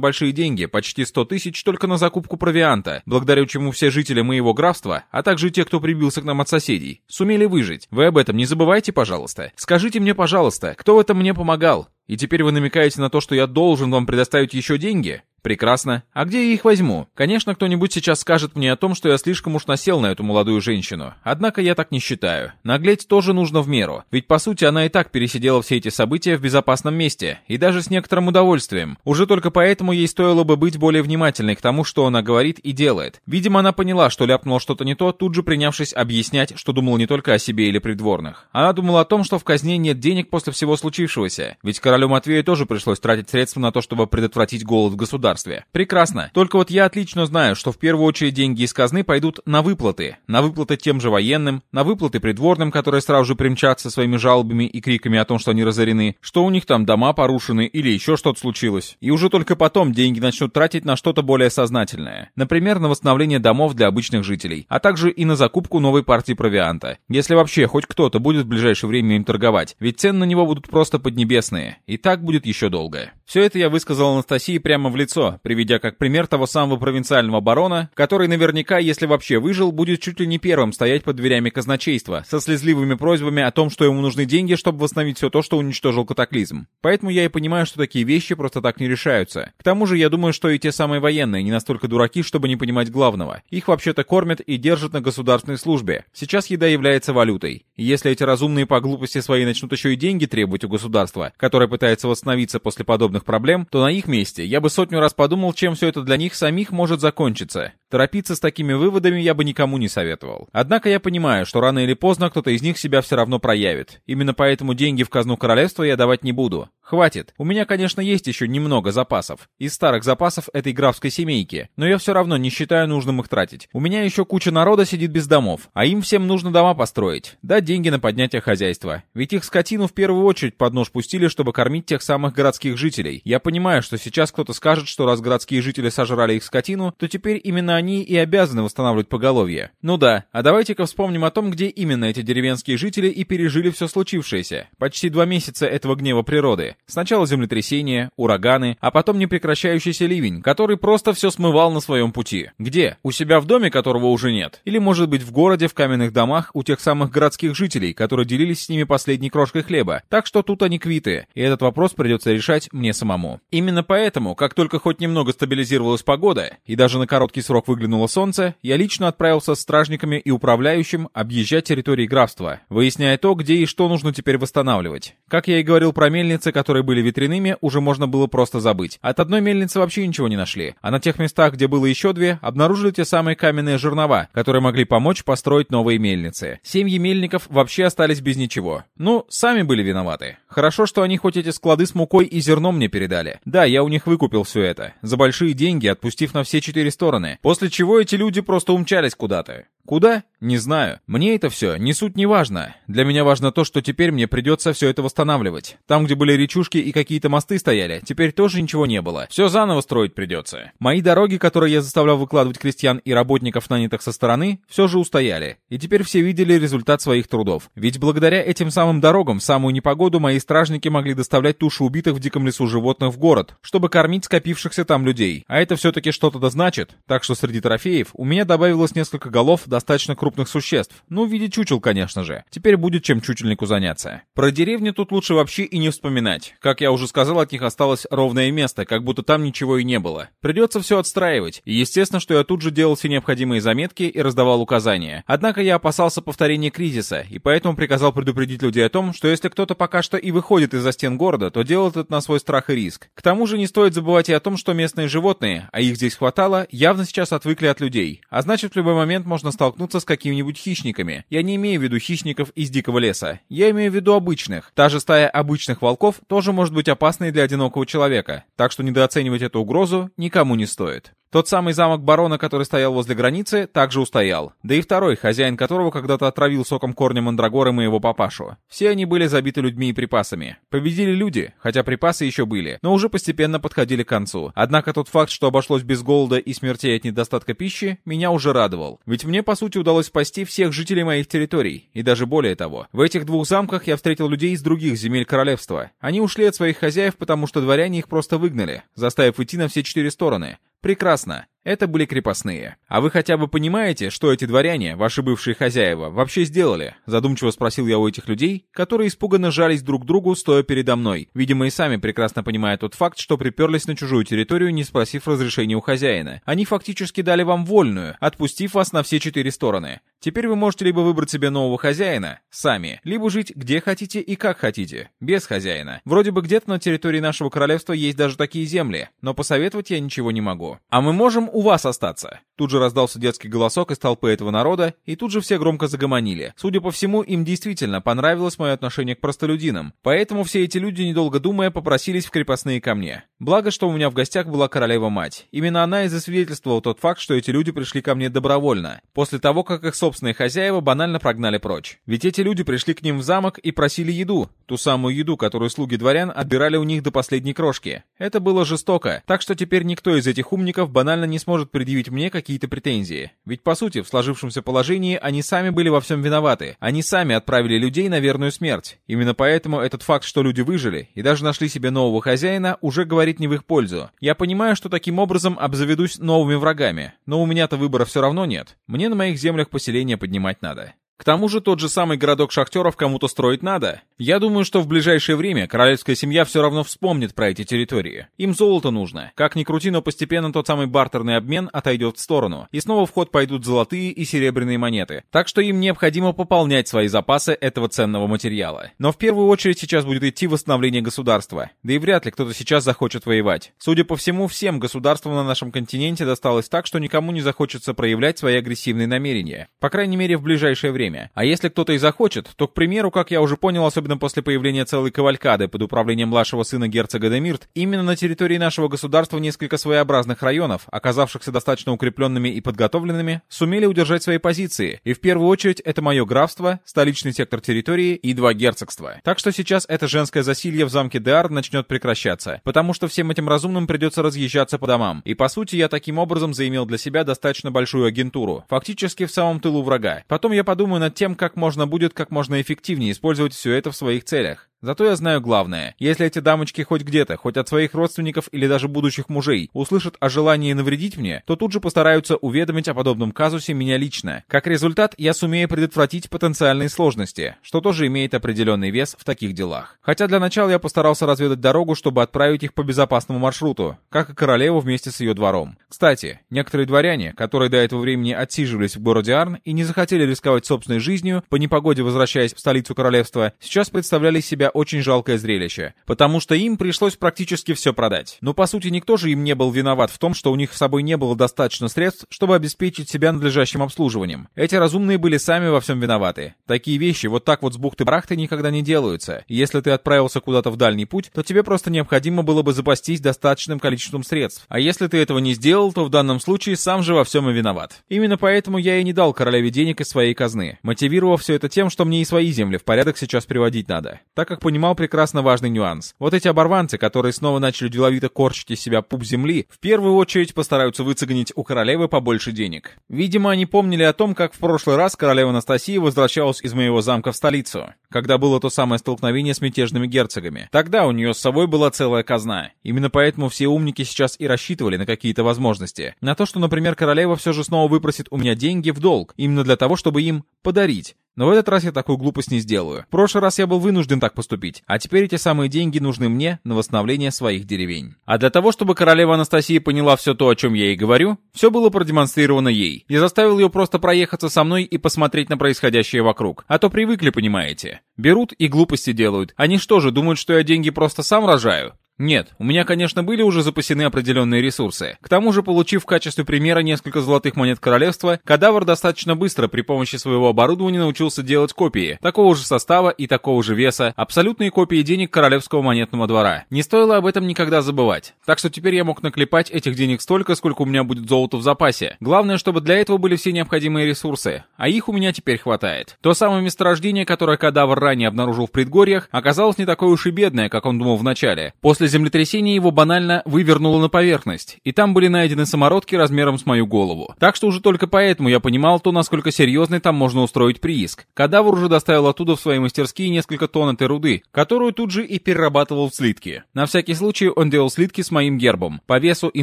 большие деньги, почти 100 тысяч только на закупку провианта, благодаря чему все жители моего графства, а также те, кто прибился к нам от соседей, сумели выжить. Вы об этом не забывайте, пожалуйста. Скажите мне, пожалуйста, кто в этом мне помогал? И теперь вы намекаете на то, что я должен вам предоставить еще деньги? Прекрасно. А где я их возьму? Конечно, кто-нибудь сейчас скажет мне о том, что я слишком уж насел на эту молодую женщину. Однако я так не считаю. Наглеть тоже нужно в меру. Ведь по сути она и так пересидела все эти события в безопасном месте. И даже с некоторым удовольствием. Уже только поэтому ей стоило бы быть более внимательной к тому, что она говорит и делает. Видимо, она поняла, что ляпнула что-то не то, тут же принявшись объяснять, что думала не только о себе или придворных. Она думала о том, что в казне нет денег после всего случившегося. Ведь королю Матвею тоже пришлось тратить средства на то, чтобы предотвратить голод в государстве государстве. Прекрасно. Только вот я отлично знаю, что в первую очередь деньги из казны пойдут на выплаты. На выплаты тем же военным, на выплаты придворным, которые сразу же примчатся своими жалобами и криками о том, что они разорены, что у них там дома порушены или еще что-то случилось. И уже только потом деньги начнут тратить на что-то более сознательное. Например, на восстановление домов для обычных жителей, а также и на закупку новой партии провианта. Если вообще хоть кто-то будет в ближайшее время им торговать, ведь цены на него будут просто поднебесные. И так будет еще долго. Все это я высказал Анастасии прямо в лицо, лицо, приведя как пример того самого провинциального барона, который наверняка, если вообще выжил, будет чуть ли не первым стоять под дверями казначейства, со слезливыми просьбами о том, что ему нужны деньги, чтобы восстановить все то, что уничтожил катаклизм. Поэтому я и понимаю, что такие вещи просто так не решаются. К тому же я думаю, что и те самые военные не настолько дураки, чтобы не понимать главного. Их вообще-то кормят и держат на государственной службе. Сейчас еда является валютой. И если эти разумные по глупости своей начнут еще и деньги требовать у государства, которое пытается восстановиться после подобных проблем, то на их месте я бы сотню раз раз подумал, чем все это для них самих может закончиться. Торопиться с такими выводами я бы никому не советовал. Однако я понимаю, что рано или поздно кто-то из них себя все равно проявит. Именно поэтому деньги в казну королевства я давать не буду. Хватит. У меня, конечно, есть еще немного запасов. Из старых запасов этой графской семейки. Но я все равно не считаю нужным их тратить. У меня еще куча народа сидит без домов. А им всем нужно дома построить. Дать деньги на поднятие хозяйства. Ведь их скотину в первую очередь под нож пустили, чтобы кормить тех самых городских жителей. Я понимаю, что сейчас кто-то скажет, что раз городские жители сожрали их скотину, то теперь именно они и обязаны восстанавливать поголовье. Ну да, а давайте-ка вспомним о том, где именно эти деревенские жители и пережили все случившееся. Почти два месяца этого гнева природы. Сначала землетрясение, ураганы, а потом непрекращающийся ливень, который просто все смывал на своем пути. Где? У себя в доме, которого уже нет? Или может быть в городе, в каменных домах, у тех самых городских жителей, которые делились с ними последней крошкой хлеба. Так что тут они квиты, и этот вопрос придется решать мне самому. Именно поэтому, как только хоть немного стабилизировалась погода, и даже на короткий срок выглянуло солнце, я лично отправился с стражниками и управляющим объезжать территории графства, выясняя то, где и что нужно теперь восстанавливать. Как я и говорил про мельницы, которые были ветряными, уже можно было просто забыть. От одной мельницы вообще ничего не нашли, а на тех местах, где было еще две, обнаружили те самые каменные жернова, которые могли помочь построить новые мельницы. Семьи мельников вообще остались без ничего. Ну, сами были виноваты. Хорошо, что они хоть эти склады с мукой и зерном мне передали. Да, я у них выкупил все это. За большие деньги, отпустив на все четыре стороны. После чего эти люди просто умчались куда-то. Куда? Не знаю. Мне это все не суть не важно. Для меня важно то, что теперь мне придется все это восстанавливать. Там, где были речушки и какие-то мосты стояли, теперь тоже ничего не было. Все заново строить придется. Мои дороги, которые я заставлял выкладывать крестьян и работников, нанятых со стороны, все же устояли. И теперь все видели результат своих трудов. Ведь благодаря этим самым дорогам самую непогоду мои стражники могли доставлять туши убитых в диком лесу животных в город, чтобы кормить скопившихся там людей. А это все-таки что-то да значит. Так что среди трофеев у меня добавилось несколько голов до достаточно крупных существ. Ну, в виде чучел, конечно же. Теперь будет чем чучельнику заняться. Про деревню тут лучше вообще и не вспоминать. Как я уже сказал, от них осталось ровное место, как будто там ничего и не было. Придется все отстраивать. И естественно, что я тут же делал все необходимые заметки и раздавал указания. Однако я опасался повторения кризиса, и поэтому приказал предупредить людей о том, что если кто-то пока что и выходит из-за стен города, то делает это на свой страх и риск. К тому же не стоит забывать и о том, что местные животные, а их здесь хватало, явно сейчас отвыкли от людей. А значит, в любой момент можно столкнуться с какими-нибудь хищниками. Я не имею в виду хищников из дикого леса. Я имею в виду обычных. Та же стая обычных волков тоже может быть опасной для одинокого человека. Так что недооценивать эту угрозу никому не стоит. Тот самый замок барона, который стоял возле границы, также устоял. Да и второй, хозяин которого когда-то отравил соком корня мандрагоры моего папашу. Все они были забиты людьми и припасами. Победили люди, хотя припасы еще были, но уже постепенно подходили к концу. Однако тот факт, что обошлось без голода и смертей от недостатка пищи, меня уже радовал. Ведь мне, по сути, удалось спасти всех жителей моих территорий. И даже более того. В этих двух замках я встретил людей из других земель королевства. Они ушли от своих хозяев, потому что дворяне их просто выгнали, заставив идти на все четыре стороны. Прекрасно. Это были крепостные. А вы хотя бы понимаете, что эти дворяне, ваши бывшие хозяева, вообще сделали? Задумчиво спросил я у этих людей, которые испуганно жались друг к другу, стоя передо мной. Видимо, и сами прекрасно понимают тот факт, что приперлись на чужую территорию, не спросив разрешения у хозяина. Они фактически дали вам вольную, отпустив вас на все четыре стороны. Теперь вы можете либо выбрать себе нового хозяина, сами, либо жить где хотите и как хотите, без хозяина. Вроде бы где-то на территории нашего королевства есть даже такие земли, но посоветовать я ничего не могу. А мы можем у вас остаться. Тут же раздался детский голосок из толпы этого народа, и тут же все громко загомонили. Судя по всему, им действительно понравилось мое отношение к простолюдинам, поэтому все эти люди, недолго думая, попросились в крепостные ко мне. Благо, что у меня в гостях была королева-мать. Именно она и засвидетельствовала тот факт, что эти люди пришли ко мне добровольно, после того, как их собственные хозяева банально прогнали прочь. Ведь эти люди пришли к ним в замок и просили еду, ту самую еду, которую слуги дворян отбирали у них до последней крошки. Это было жестоко, так что теперь никто из этих умников банально не сможет предъявить мне какие какие-то претензии. Ведь по сути, в сложившемся положении они сами были во всем виноваты. Они сами отправили людей на верную смерть. Именно поэтому этот факт, что люди выжили и даже нашли себе нового хозяина, уже говорит не в их пользу. Я понимаю, что таким образом обзаведусь новыми врагами, но у меня-то выбора все равно нет. Мне на моих землях поселение поднимать надо. К тому же тот же самый городок шахтеров кому-то строить надо. Я думаю, что в ближайшее время королевская семья все равно вспомнит про эти территории. Им золото нужно. Как ни крути, но постепенно тот самый бартерный обмен отойдет в сторону. И снова в ход пойдут золотые и серебряные монеты. Так что им необходимо пополнять свои запасы этого ценного материала. Но в первую очередь сейчас будет идти восстановление государства. Да и вряд ли кто-то сейчас захочет воевать. Судя по всему, всем государствам на нашем континенте досталось так, что никому не захочется проявлять свои агрессивные намерения. По крайней мере, в ближайшее время время. А если кто-то и захочет, то, к примеру, как я уже понял, особенно после появления целой кавалькады под управлением младшего сына герцога Демирт, именно на территории нашего государства несколько своеобразных районов, оказавшихся достаточно укрепленными и подготовленными, сумели удержать свои позиции. И в первую очередь это мое графство, столичный сектор территории и два герцогства. Так что сейчас это женское засилье в замке Деар начнет прекращаться, потому что всем этим разумным придется разъезжаться по домам. И по сути я таким образом заимел для себя достаточно большую агентуру, фактически в самом тылу врага. Потом я подумаю над тем, как можно будет как можно эффективнее использовать все это в своих целях. Зато я знаю главное. Если эти дамочки хоть где-то, хоть от своих родственников или даже будущих мужей, услышат о желании навредить мне, то тут же постараются уведомить о подобном казусе меня лично. Как результат, я сумею предотвратить потенциальные сложности, что тоже имеет определенный вес в таких делах. Хотя для начала я постарался разведать дорогу, чтобы отправить их по безопасному маршруту, как и королеву вместе с ее двором. Кстати, некоторые дворяне, которые до этого времени отсиживались в городе Арн и не захотели рисковать собственной жизнью, по непогоде возвращаясь в столицу королевства, сейчас представляли себя очень жалкое зрелище, потому что им пришлось практически все продать. Но по сути никто же им не был виноват в том, что у них с собой не было достаточно средств, чтобы обеспечить себя надлежащим обслуживанием. Эти разумные были сами во всем виноваты. Такие вещи вот так вот с бухты-барахты никогда не делаются. Если ты отправился куда-то в дальний путь, то тебе просто необходимо было бы запастись достаточным количеством средств. А если ты этого не сделал, то в данном случае сам же во всем и виноват. Именно поэтому я и не дал королеве денег из своей казны, мотивировав все это тем, что мне и свои земли в порядок сейчас приводить надо. Так как понимал прекрасно важный нюанс. Вот эти оборванцы, которые снова начали деловито корчить из себя пуп земли, в первую очередь постараются выцегонить у королевы побольше денег. Видимо, они помнили о том, как в прошлый раз королева Анастасия возвращалась из моего замка в столицу, когда было то самое столкновение с мятежными герцогами. Тогда у нее с собой была целая казна. Именно поэтому все умники сейчас и рассчитывали на какие-то возможности. На то, что, например, королева все же снова выпросит у меня деньги в долг, именно для того, чтобы им подарить. Но в этот раз я такую глупость не сделаю. В прошлый раз я был вынужден так поступить, а теперь эти самые деньги нужны мне на восстановление своих деревень. А для того, чтобы королева Анастасия поняла все то, о чем я ей говорю, все было продемонстрировано ей. Я заставил ее просто проехаться со мной и посмотреть на происходящее вокруг. А то привыкли, понимаете. Берут и глупости делают. Они что же, думают, что я деньги просто сам рожаю? Нет, у меня, конечно, были уже запасены определенные ресурсы. К тому же, получив в качестве примера несколько золотых монет королевства, кадавр достаточно быстро при помощи своего оборудования научился делать копии, такого же состава и такого же веса, абсолютные копии денег королевского монетного двора. Не стоило об этом никогда забывать. Так что теперь я мог наклепать этих денег столько, сколько у меня будет золота в запасе. Главное, чтобы для этого были все необходимые ресурсы, а их у меня теперь хватает. То самое месторождение, которое кадавр ранее обнаружил в предгорьях, оказалось не такое уж и бедное, как он думал вначале. После землетрясения его банально вывернуло на поверхность, и там были найдены самородки размером с мою голову. Так что уже только поэтому я понимал то, насколько серьезный там можно устроить прииск. Кадавр уже доставил оттуда в свои мастерские несколько тонн этой руды, которую тут же и перерабатывал в слитки. На всякий случай он делал слитки с моим гербом, по весу и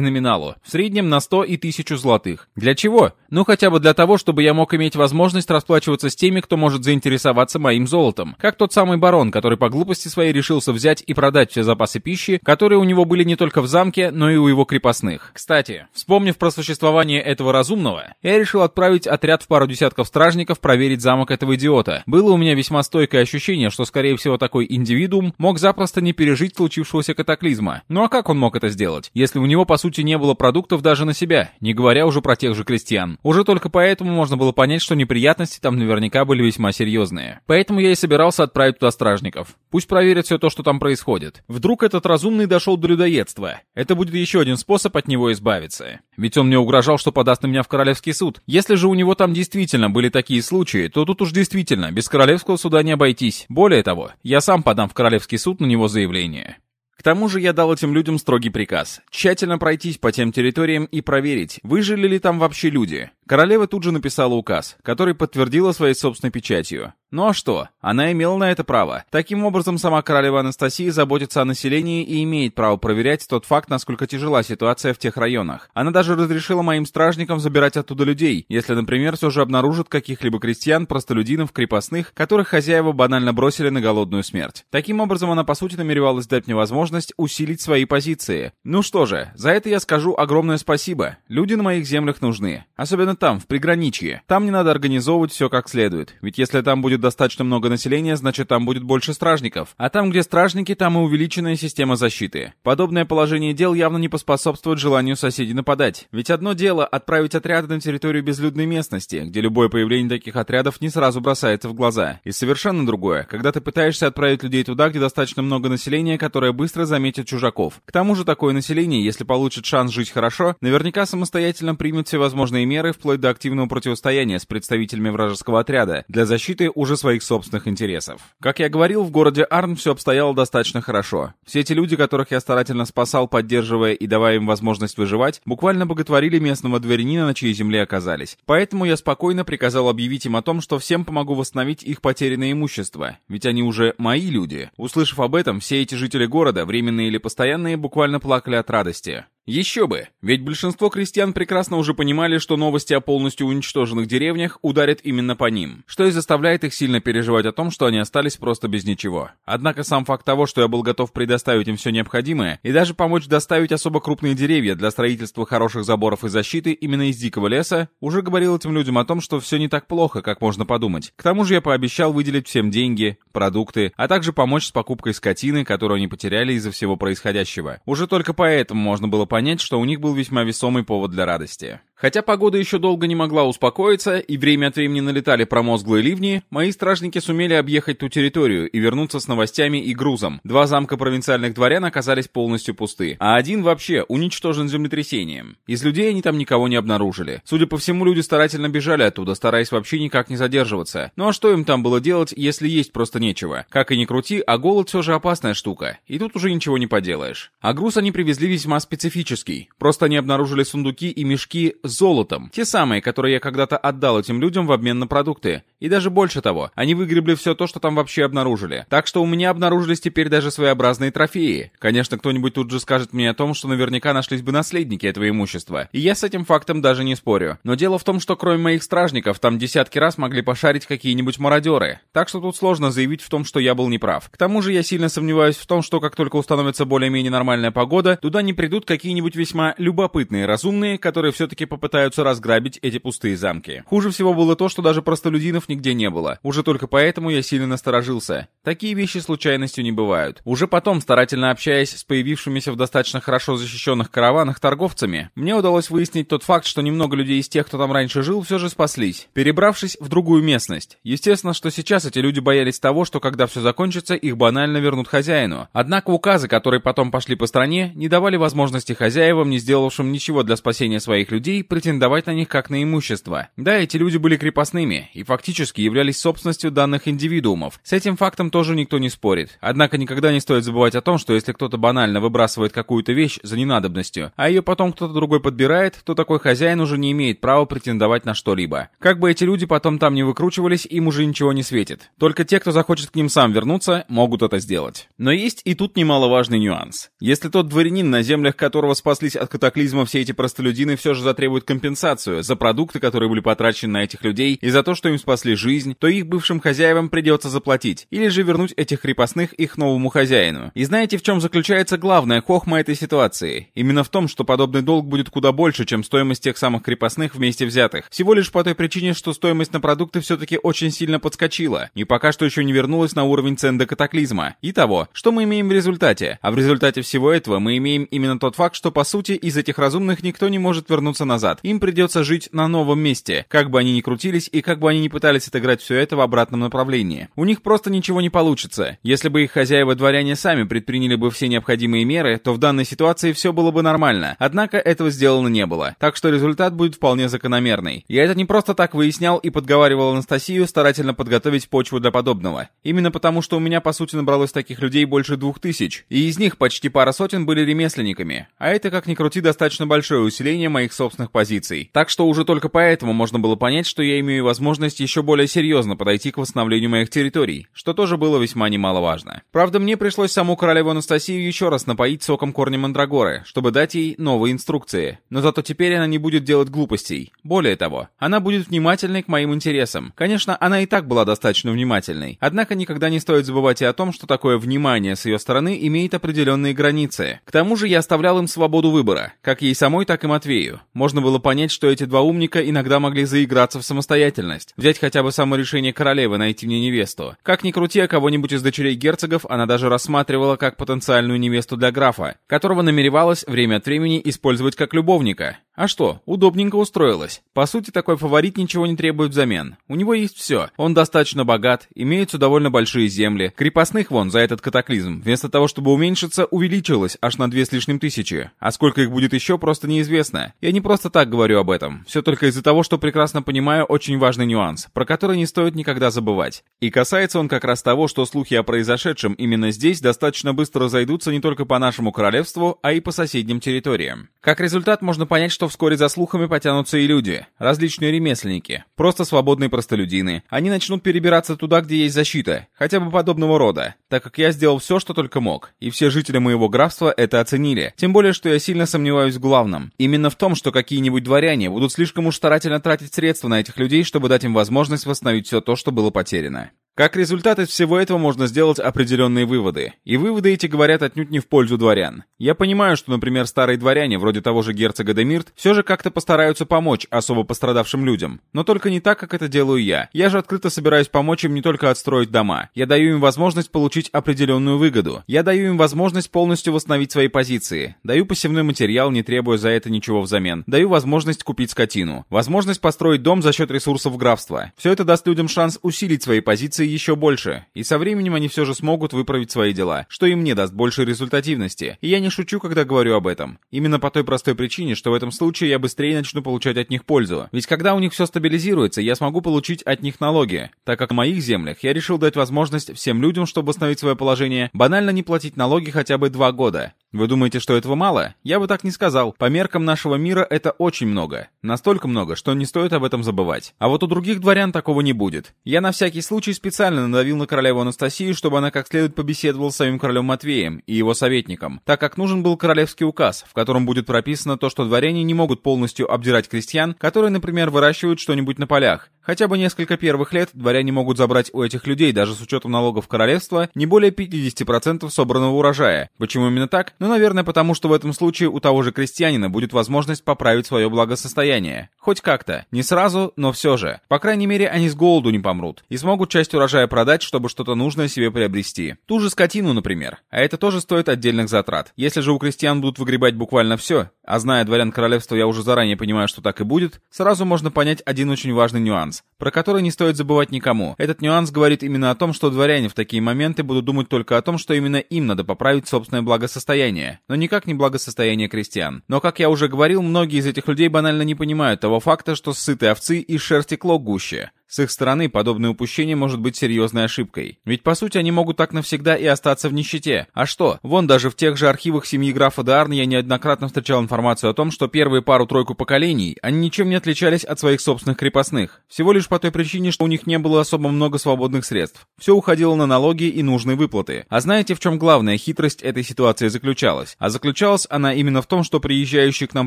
номиналу, в среднем на 100 и 1000 золотых. Для чего? Ну хотя бы для того, чтобы я мог иметь возможность расплачиваться с теми, кто может заинтересоваться моим золотом. Как тот самый барон, который по глупости своей решился взять и продать все запасы пищи, которые у него были не только в замке, но и у его крепостных. Кстати, вспомнив про существование этого разумного, я решил отправить отряд в пару десятков стражников проверить замок этого идиота. Было у меня весьма стойкое ощущение, что скорее всего такой индивидуум мог запросто не пережить случившегося катаклизма. Ну а как он мог это сделать, если у него по сути не было продуктов даже на себя, не говоря уже про тех же крестьян? Уже только поэтому можно было понять, что неприятности там наверняка были весьма серьезные. Поэтому я и собирался отправить туда стражников. Пусть проверят все то, что там происходит. Вдруг этот разумный дошел до людоедства. Это будет еще один способ от него избавиться. Ведь он мне угрожал, что подаст на меня в королевский суд. Если же у него там действительно были такие случаи, то тут уж действительно без королевского суда не обойтись. Более того, я сам подам в королевский суд на него заявление. К тому же я дал этим людям строгий приказ – тщательно пройтись по тем территориям и проверить, выжили ли там вообще люди. Королева тут же написала указ, который подтвердила своей собственной печатью. Ну а что? Она имела на это право. Таким образом, сама королева Анастасия заботится о населении и имеет право проверять тот факт, насколько тяжела ситуация в тех районах. Она даже разрешила моим стражникам забирать оттуда людей, если, например, все же обнаружат каких-либо крестьян, простолюдинов, крепостных, которых хозяева банально бросили на голодную смерть. Таким образом, она по сути намеревалась дать мне возможность усилить свои позиции. Ну что же, за это я скажу огромное спасибо. Люди на моих землях нужны. Особенно там, в приграничье. Там не надо организовывать все как следует. Ведь если там будет достаточно много населения, значит там будет больше стражников. А там, где стражники, там и увеличенная система защиты. Подобное положение дел явно не поспособствует желанию соседей нападать. Ведь одно дело отправить отряды на территорию безлюдной местности, где любое появление таких отрядов не сразу бросается в глаза. И совершенно другое, когда ты пытаешься отправить людей туда, где достаточно много населения, которое быстро заметит чужаков. К тому же такое население, если получит шанс жить хорошо, наверняка самостоятельно примет всевозможные меры вплоть до активного противостояния с представителями вражеского отряда для защиты уже своих собственных интересов. Как я говорил, в городе Арн все обстояло достаточно хорошо. Все эти люди, которых я старательно спасал, поддерживая и давая им возможность выживать, буквально боготворили местного дворянина, на чьей земле оказались. Поэтому я спокойно приказал объявить им о том, что всем помогу восстановить их потерянное имущество, ведь они уже мои люди. Услышав об этом, все эти жители города, временные или постоянные, буквально плакали от радости. Еще бы, ведь большинство крестьян прекрасно уже понимали, что новости о полностью уничтоженных деревнях ударят именно по ним, что и заставляет их сильно переживать о том, что они остались просто без ничего. Однако сам факт того, что я был готов предоставить им все необходимое и даже помочь доставить особо крупные деревья для строительства хороших заборов и защиты именно из дикого леса, уже говорил этим людям о том, что все не так плохо, как можно подумать. К тому же я пообещал выделить всем деньги, продукты, а также помочь с покупкой скотины, которую они потеряли из-за всего происходящего. Уже только поэтому можно было понять, понять, что у них был весьма весомый повод для радости. Хотя погода еще долго не могла успокоиться, и время от времени налетали промозглые ливни, мои стражники сумели объехать ту территорию и вернуться с новостями и грузом. Два замка провинциальных дворян оказались полностью пусты, а один вообще уничтожен землетрясением. Из людей они там никого не обнаружили. Судя по всему, люди старательно бежали оттуда, стараясь вообще никак не задерживаться. Ну а что им там было делать, если есть просто нечего? Как и ни крути, а голод все же опасная штука, и тут уже ничего не поделаешь. А груз они привезли весьма специфический. Просто они обнаружили сундуки и мешки золотом. Те самые, которые я когда-то отдал этим людям в обмен на продукты. И даже больше того, они выгребли все то, что там вообще обнаружили. Так что у меня обнаружились теперь даже своеобразные трофеи. Конечно, кто-нибудь тут же скажет мне о том, что наверняка нашлись бы наследники этого имущества. И я с этим фактом даже не спорю. Но дело в том, что кроме моих стражников, там десятки раз могли пошарить какие-нибудь мародеры. Так что тут сложно заявить в том, что я был неправ. К тому же я сильно сомневаюсь в том, что как только установится более-менее нормальная погода, туда не придут какие-нибудь весьма любопытные разумные, которые все-таки попытаются разграбить эти пустые замки. Хуже всего было то, что даже простолюдинов нигде не было. Уже только поэтому я сильно насторожился. Такие вещи случайностью не бывают. Уже потом, старательно общаясь с появившимися в достаточно хорошо защищенных караванах торговцами, мне удалось выяснить тот факт, что немного людей из тех, кто там раньше жил, все же спаслись, перебравшись в другую местность. Естественно, что сейчас эти люди боялись того, что когда все закончится, их банально вернут хозяину. Однако указы, которые потом пошли по стране, не давали возможности хозяевам, не сделавшим ничего для спасения своих людей, претендовать на них как на имущество. Да, эти люди были крепостными и фактически являлись собственностью данных индивидуумов. С этим фактом тоже никто не спорит. Однако никогда не стоит забывать о том, что если кто-то банально выбрасывает какую-то вещь за ненадобностью, а ее потом кто-то другой подбирает, то такой хозяин уже не имеет права претендовать на что-либо. Как бы эти люди потом там не выкручивались, им уже ничего не светит. Только те, кто захочет к ним сам вернуться, могут это сделать. Но есть и тут немаловажный нюанс. Если тот дворянин, на землях которого спаслись от катаклизма все эти простолюдины, все же затребует компенсацию за продукты, которые были потрачены на этих людей, и за то, что им спасли жизнь, то их бывшим хозяевам придется заплатить, или же вернуть этих крепостных их новому хозяину. И знаете, в чем заключается главная хохма этой ситуации? Именно в том, что подобный долг будет куда больше, чем стоимость тех самых крепостных вместе взятых. Всего лишь по той причине, что стоимость на продукты все-таки очень сильно подскочила, и пока что еще не вернулась на уровень цен до катаклизма. Итого, что мы имеем в результате? А в результате всего этого мы имеем именно тот факт, что по сути из этих разумных никто не может вернуться назад. Им придется жить на новом месте, как бы они ни крутились и как бы они ни пытались отыграть все это в обратном направлении. У них просто ничего не получится. Если бы их хозяева-дворяне сами предприняли бы все необходимые меры, то в данной ситуации все было бы нормально. Однако этого сделано не было. Так что результат будет вполне закономерный. Я это не просто так выяснял и подговаривал Анастасию старательно подготовить почву для подобного. Именно потому, что у меня по сути набралось таких людей больше двух тысяч, и из них почти пара сотен были ремесленниками. А это, как ни крути, достаточно большое усиление моих собственных позиций. Так что уже только поэтому можно было понять, что я имею возможность еще более серьезно подойти к восстановлению моих территорий, что тоже было весьма немаловажно. Правда, мне пришлось саму королеву Анастасию еще раз напоить соком корня Мандрагоры, чтобы дать ей новые инструкции. Но зато теперь она не будет делать глупостей. Более того, она будет внимательной к моим интересам. Конечно, она и так была достаточно внимательной. Однако никогда не стоит забывать и о том, что такое внимание с ее стороны имеет определенные границы. К тому же я оставлял им свободу выбора, как ей самой, так и Матвею. Можно было понять, что эти два умника иногда могли заиграться в самостоятельность. Взять хотя бы само решение королевы найти мне невесту. Как ни крути, а кого-нибудь из дочерей герцогов она даже рассматривала как потенциальную невесту для графа, которого намеревалась время от времени использовать как любовника. А что, удобненько устроилась. По сути, такой фаворит ничего не требует взамен. У него есть все. Он достаточно богат, имеются довольно большие земли. Крепостных вон за этот катаклизм. Вместо того, чтобы уменьшиться, увеличилось аж на две с лишним тысячи. А сколько их будет еще, просто неизвестно. Я не просто так говорю об этом. Все только из-за того, что прекрасно понимаю очень важный нюанс, про который не стоит никогда забывать. И касается он как раз того, что слухи о произошедшем именно здесь достаточно быстро разойдутся не только по нашему королевству, а и по соседним территориям. Как результат, можно понять, что вскоре за слухами потянутся и люди, различные ремесленники, просто свободные простолюдины. Они начнут перебираться туда, где есть защита, хотя бы подобного рода, так как я сделал все, что только мог, и все жители моего графства это оценили. Тем более, что я сильно сомневаюсь в главном. Именно в том, что какие-нибудь дворяне будут слишком уж старательно тратить средства на этих людей, чтобы дать им возможность восстановить все то, что было потеряно. Как результат из всего этого можно сделать определенные выводы. И выводы эти говорят отнюдь не в пользу дворян. Я понимаю, что, например, старые дворяне, вроде того же герцога Демирт, все же как-то постараются помочь особо пострадавшим людям. Но только не так, как это делаю я. Я же открыто собираюсь помочь им не только отстроить дома. Я даю им возможность получить определенную выгоду. Я даю им возможность полностью восстановить свои позиции. Даю посевной материал, не требуя за это ничего взамен. Даю возможность купить скотину. Возможность построить дом за счет ресурсов графства. Все это даст людям шанс усилить свои позиции еще больше, и со временем они все же смогут выправить свои дела, что и мне даст больше результативности. И я не шучу, когда говорю об этом. Именно по той простой причине, что в этом случае я быстрее начну получать от них пользу. Ведь когда у них все стабилизируется, я смогу получить от них налоги, так как в моих землях я решил дать возможность всем людям, чтобы восстановить свое положение, банально не платить налоги хотя бы два года. Вы думаете, что этого мало? Я бы так не сказал. По меркам нашего мира это очень много. Настолько много, что не стоит об этом забывать. А вот у других дворян такого не будет. Я на всякий случай специально надавил на королеву Анастасию, чтобы она как следует побеседовала с самим королем Матвеем и его советником, так как нужен был королевский указ, в котором будет прописано то, что дворяне не могут полностью обдирать крестьян, которые, например, выращивают что-нибудь на полях. Хотя бы несколько первых лет дворяне могут забрать у этих людей, даже с учетом налогов королевства, не более 50% собранного урожая. Почему именно так? Ну, наверное, потому что в этом случае у того же крестьянина будет возможность поправить свое благосостояние. Хоть как-то. Не сразу, но все же. По крайней мере, они с голоду не помрут. И смогут часть урожая продать, чтобы что-то нужное себе приобрести. Ту же скотину, например. А это тоже стоит отдельных затрат. Если же у крестьян будут выгребать буквально все, а зная дворян королевства, я уже заранее понимаю, что так и будет, сразу можно понять один очень важный нюанс, про который не стоит забывать никому. Этот нюанс говорит именно о том, что дворяне в такие моменты будут думать только о том, что именно им надо поправить собственное благосостояние, но никак не благосостояние крестьян. Но, как я уже говорил, многие из этих людей банально не понимают того факта, что сытые овцы и шерсти клок гуще. С их стороны подобное упущение может быть серьезной ошибкой. Ведь по сути они могут так навсегда и остаться в нищете. А что? Вон даже в тех же архивах семьи графа Д'Арн я неоднократно встречал информацию о том, что первые пару-тройку поколений они ничем не отличались от своих собственных крепостных. Всего лишь по той причине, что у них не было особо много свободных средств. Все уходило на налоги и нужные выплаты. А знаете, в чем главная хитрость этой ситуации заключалась? А заключалась она именно в том, что приезжающие к нам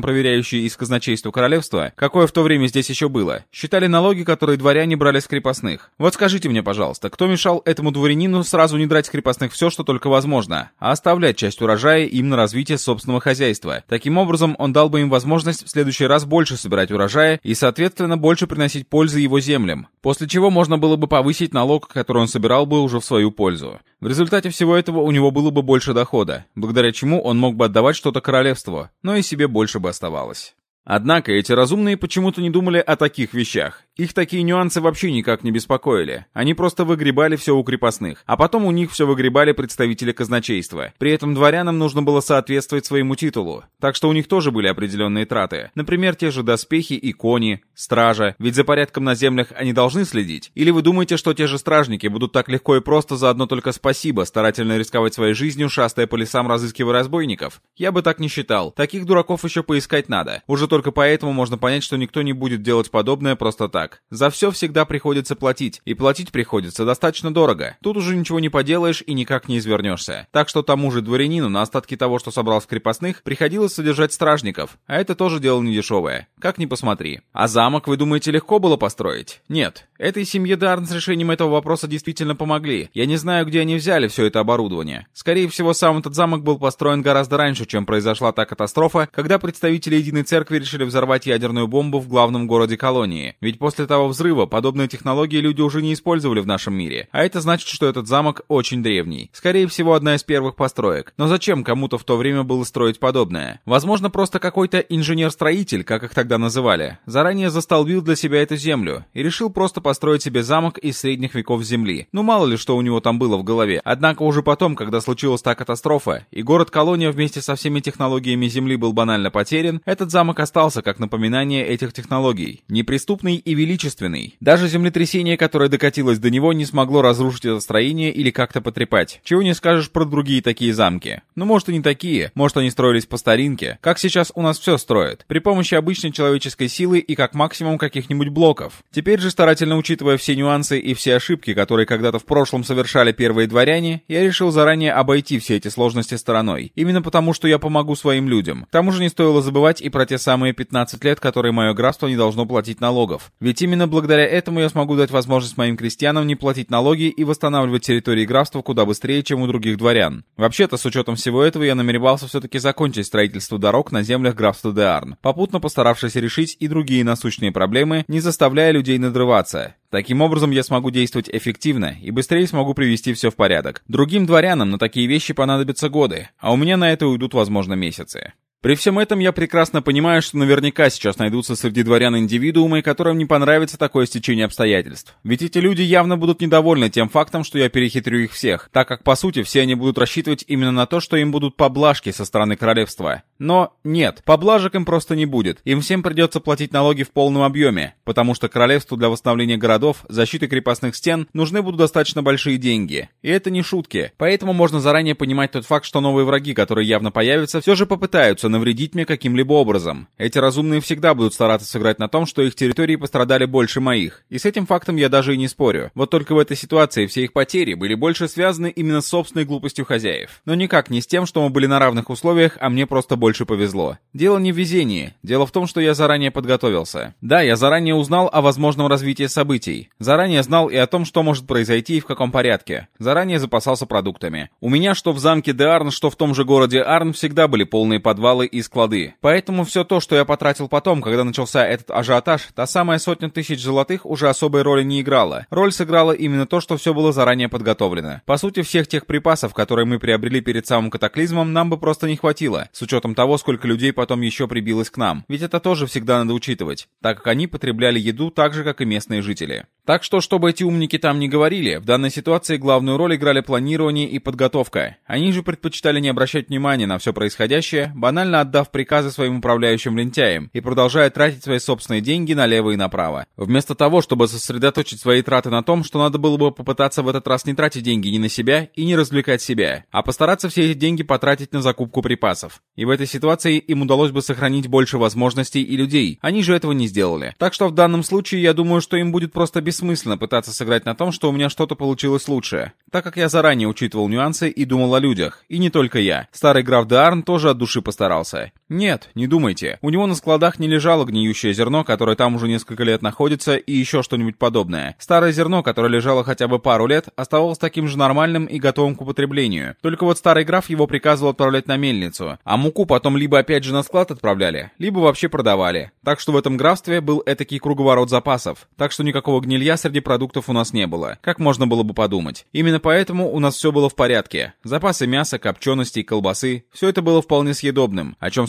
проверяющие из казначейства королевства, какое в то время здесь еще было, считали налоги, которые дворяне они брали с крепостных. Вот скажите мне, пожалуйста, кто мешал этому дворянину сразу не драть с крепостных все, что только возможно, а оставлять часть урожая им на развитие собственного хозяйства? Таким образом, он дал бы им возможность в следующий раз больше собирать урожая и, соответственно, больше приносить пользы его землям, после чего можно было бы повысить налог, который он собирал бы уже в свою пользу. В результате всего этого у него было бы больше дохода, благодаря чему он мог бы отдавать что-то королевству, но и себе больше бы оставалось. Однако эти разумные почему-то не думали о таких вещах. Их такие нюансы вообще никак не беспокоили. Они просто выгребали все у крепостных, а потом у них все выгребали представители казначейства. При этом дворянам нужно было соответствовать своему титулу, так что у них тоже были определенные траты. Например, те же доспехи и кони, стража, ведь за порядком на землях они должны следить. Или вы думаете, что те же стражники будут так легко и просто за одно только спасибо старательно рисковать своей жизнью, шастая по лесам, разыскивая разбойников? Я бы так не считал. Таких дураков еще поискать надо. Уже только поэтому можно понять, что никто не будет делать подобное просто так. За все всегда приходится платить, и платить приходится достаточно дорого. Тут уже ничего не поделаешь и никак не извернешься. Так что тому же дворянину на остатки того, что собрал с крепостных, приходилось содержать стражников. А это тоже дело недешевое. Как ни посмотри. А замок, вы думаете, легко было построить? Нет. Этой семье Дарн с решением этого вопроса действительно помогли. Я не знаю, где они взяли все это оборудование. Скорее всего, сам этот замок был построен гораздо раньше, чем произошла та катастрофа, когда представители Единой Церкви решили взорвать ядерную бомбу в главном городе колонии. Ведь после того взрыва подобные технологии люди уже не использовали в нашем мире, а это значит, что этот замок очень древний. Скорее всего, одна из первых построек. Но зачем кому-то в то время было строить подобное? Возможно, просто какой-то инженер-строитель, как их тогда называли, заранее застолбил для себя эту землю и решил просто построить себе замок из средних веков Земли. Ну мало ли, что у него там было в голове. Однако уже потом, когда случилась та катастрофа, и город-колония вместе со всеми технологиями Земли был банально потерян, этот замок остался как напоминание этих технологий. Неприступный и величественный. Даже землетрясение, которое докатилось до него, не смогло разрушить это строение или как-то потрепать. Чего не скажешь про другие такие замки. Ну, может и не такие, может они строились по старинке. Как сейчас у нас все строят. При помощи обычной человеческой силы и как максимум каких-нибудь блоков. Теперь же, старательно учитывая все нюансы и все ошибки, которые когда-то в прошлом совершали первые дворяне, я решил заранее обойти все эти сложности стороной. Именно потому, что я помогу своим людям. К тому же не стоило забывать и про те самые 15 лет, которые мое графство не должно платить налогов. Ведь именно благодаря этому я смогу дать возможность моим крестьянам не платить налоги и восстанавливать территории графства куда быстрее, чем у других дворян. Вообще-то, с учетом всего этого, я намеревался все-таки закончить строительство дорог на землях графства Деарн, попутно постаравшись решить и другие насущные проблемы, не заставляя людей надрываться. Таким образом, я смогу действовать эффективно и быстрее смогу привести все в порядок. Другим дворянам на такие вещи понадобятся годы, а у меня на это уйдут, возможно, месяцы. При всем этом я прекрасно понимаю, что наверняка сейчас найдутся среди дворян индивидуумы, которым не понравится такое стечение обстоятельств. Ведь эти люди явно будут недовольны тем фактом, что я перехитрю их всех, так как, по сути, все они будут рассчитывать именно на то, что им будут поблажки со стороны королевства. Но нет, поблажек им просто не будет. Им всем придется платить налоги в полном объеме, потому что королевству для восстановления городов, защиты крепостных стен нужны будут достаточно большие деньги. И это не шутки. Поэтому можно заранее понимать тот факт, что новые враги, которые явно появятся, все же попытаются навредить мне каким-либо образом. Эти разумные всегда будут стараться сыграть на том, что их территории пострадали больше моих. И с этим фактом я даже и не спорю. Вот только в этой ситуации все их потери были больше связаны именно с собственной глупостью хозяев. Но никак не с тем, что мы были на равных условиях, а мне просто больше повезло. Дело не в везении. Дело в том, что я заранее подготовился. Да, я заранее узнал о возможном развитии событий, событий. Заранее знал и о том, что может произойти и в каком порядке. Заранее запасался продуктами. У меня что в замке де Арн, что в том же городе Арн всегда были полные подвалы и склады. Поэтому все то, что я потратил потом, когда начался этот ажиотаж, та самая сотня тысяч золотых уже особой роли не играла. Роль сыграла именно то, что все было заранее подготовлено. По сути, всех тех припасов, которые мы приобрели перед самым катаклизмом, нам бы просто не хватило, с учетом того, сколько людей потом еще прибилось к нам. Ведь это тоже всегда надо учитывать, так как они потребляли еду так же, как и местные жители. Yeah. Так что, чтобы эти умники там не говорили, в данной ситуации главную роль играли планирование и подготовка. Они же предпочитали не обращать внимания на все происходящее, банально отдав приказы своим управляющим лентяям и продолжая тратить свои собственные деньги налево и направо. Вместо того, чтобы сосредоточить свои траты на том, что надо было бы попытаться в этот раз не тратить деньги ни на себя и не развлекать себя, а постараться все эти деньги потратить на закупку припасов. И в этой ситуации им удалось бы сохранить больше возможностей и людей. Они же этого не сделали. Так что в данном случае я думаю, что им будет просто без бессмысленно пытаться сыграть на том, что у меня что-то получилось лучше, так как я заранее учитывал нюансы и думал о людях, и не только я. Старый граф де Арн тоже от души постарался. Нет, не думайте. У него на складах не лежало гниющее зерно, которое там уже несколько лет находится, и еще что-нибудь подобное. Старое зерно, которое лежало хотя бы пару лет, оставалось таким же нормальным и готовым к употреблению. Только вот старый граф его приказывал отправлять на мельницу, а муку потом либо опять же на склад отправляли, либо вообще продавали. Так что в этом графстве был этакий круговорот запасов. Так что никакого гнилья среди продуктов у нас не было, как можно было бы подумать. Именно поэтому у нас все было в порядке. Запасы мяса, копченостей, колбасы – все это было вполне съедобным, о чем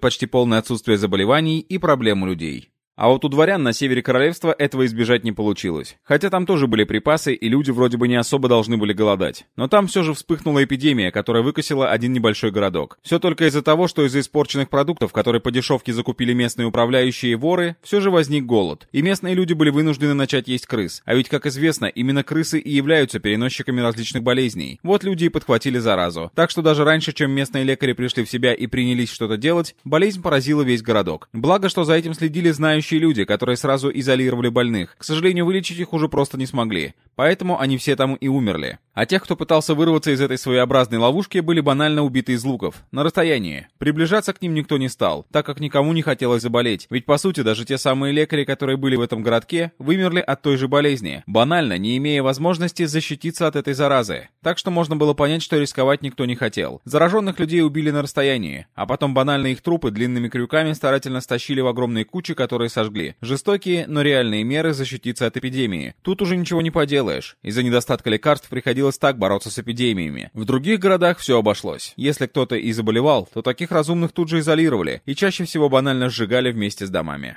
почти полное отсутствие заболеваний и проблем у людей. А вот у дворян на севере королевства этого избежать не получилось. Хотя там тоже были припасы, и люди вроде бы не особо должны были голодать. Но там все же вспыхнула эпидемия, которая выкосила один небольшой городок. Все только из-за того, что из-за испорченных продуктов, которые по дешевке закупили местные управляющие воры, все же возник голод. И местные люди были вынуждены начать есть крыс. А ведь, как известно, именно крысы и являются переносчиками различных болезней. Вот люди и подхватили заразу. Так что даже раньше, чем местные лекари пришли в себя и принялись что-то делать, болезнь поразила весь городок. Благо, что за этим следили знающие знающие люди, которые сразу изолировали больных. К сожалению, вылечить их уже просто не смогли. Поэтому они все там и умерли. А тех, кто пытался вырваться из этой своеобразной ловушки, были банально убиты из луков. На расстоянии. Приближаться к ним никто не стал, так как никому не хотелось заболеть. Ведь по сути даже те самые лекари, которые были в этом городке, вымерли от той же болезни. Банально, не имея возможности защититься от этой заразы. Так что можно было понять, что рисковать никто не хотел. Зараженных людей убили на расстоянии, а потом банально их трупы длинными крюками старательно стащили в огромные кучи, которые сожгли. Жестокие, но реальные меры защититься от эпидемии. Тут уже ничего не поделать сделаешь. Из-за недостатка лекарств приходилось так бороться с эпидемиями. В других городах все обошлось. Если кто-то и заболевал, то таких разумных тут же изолировали и чаще всего банально сжигали вместе с домами.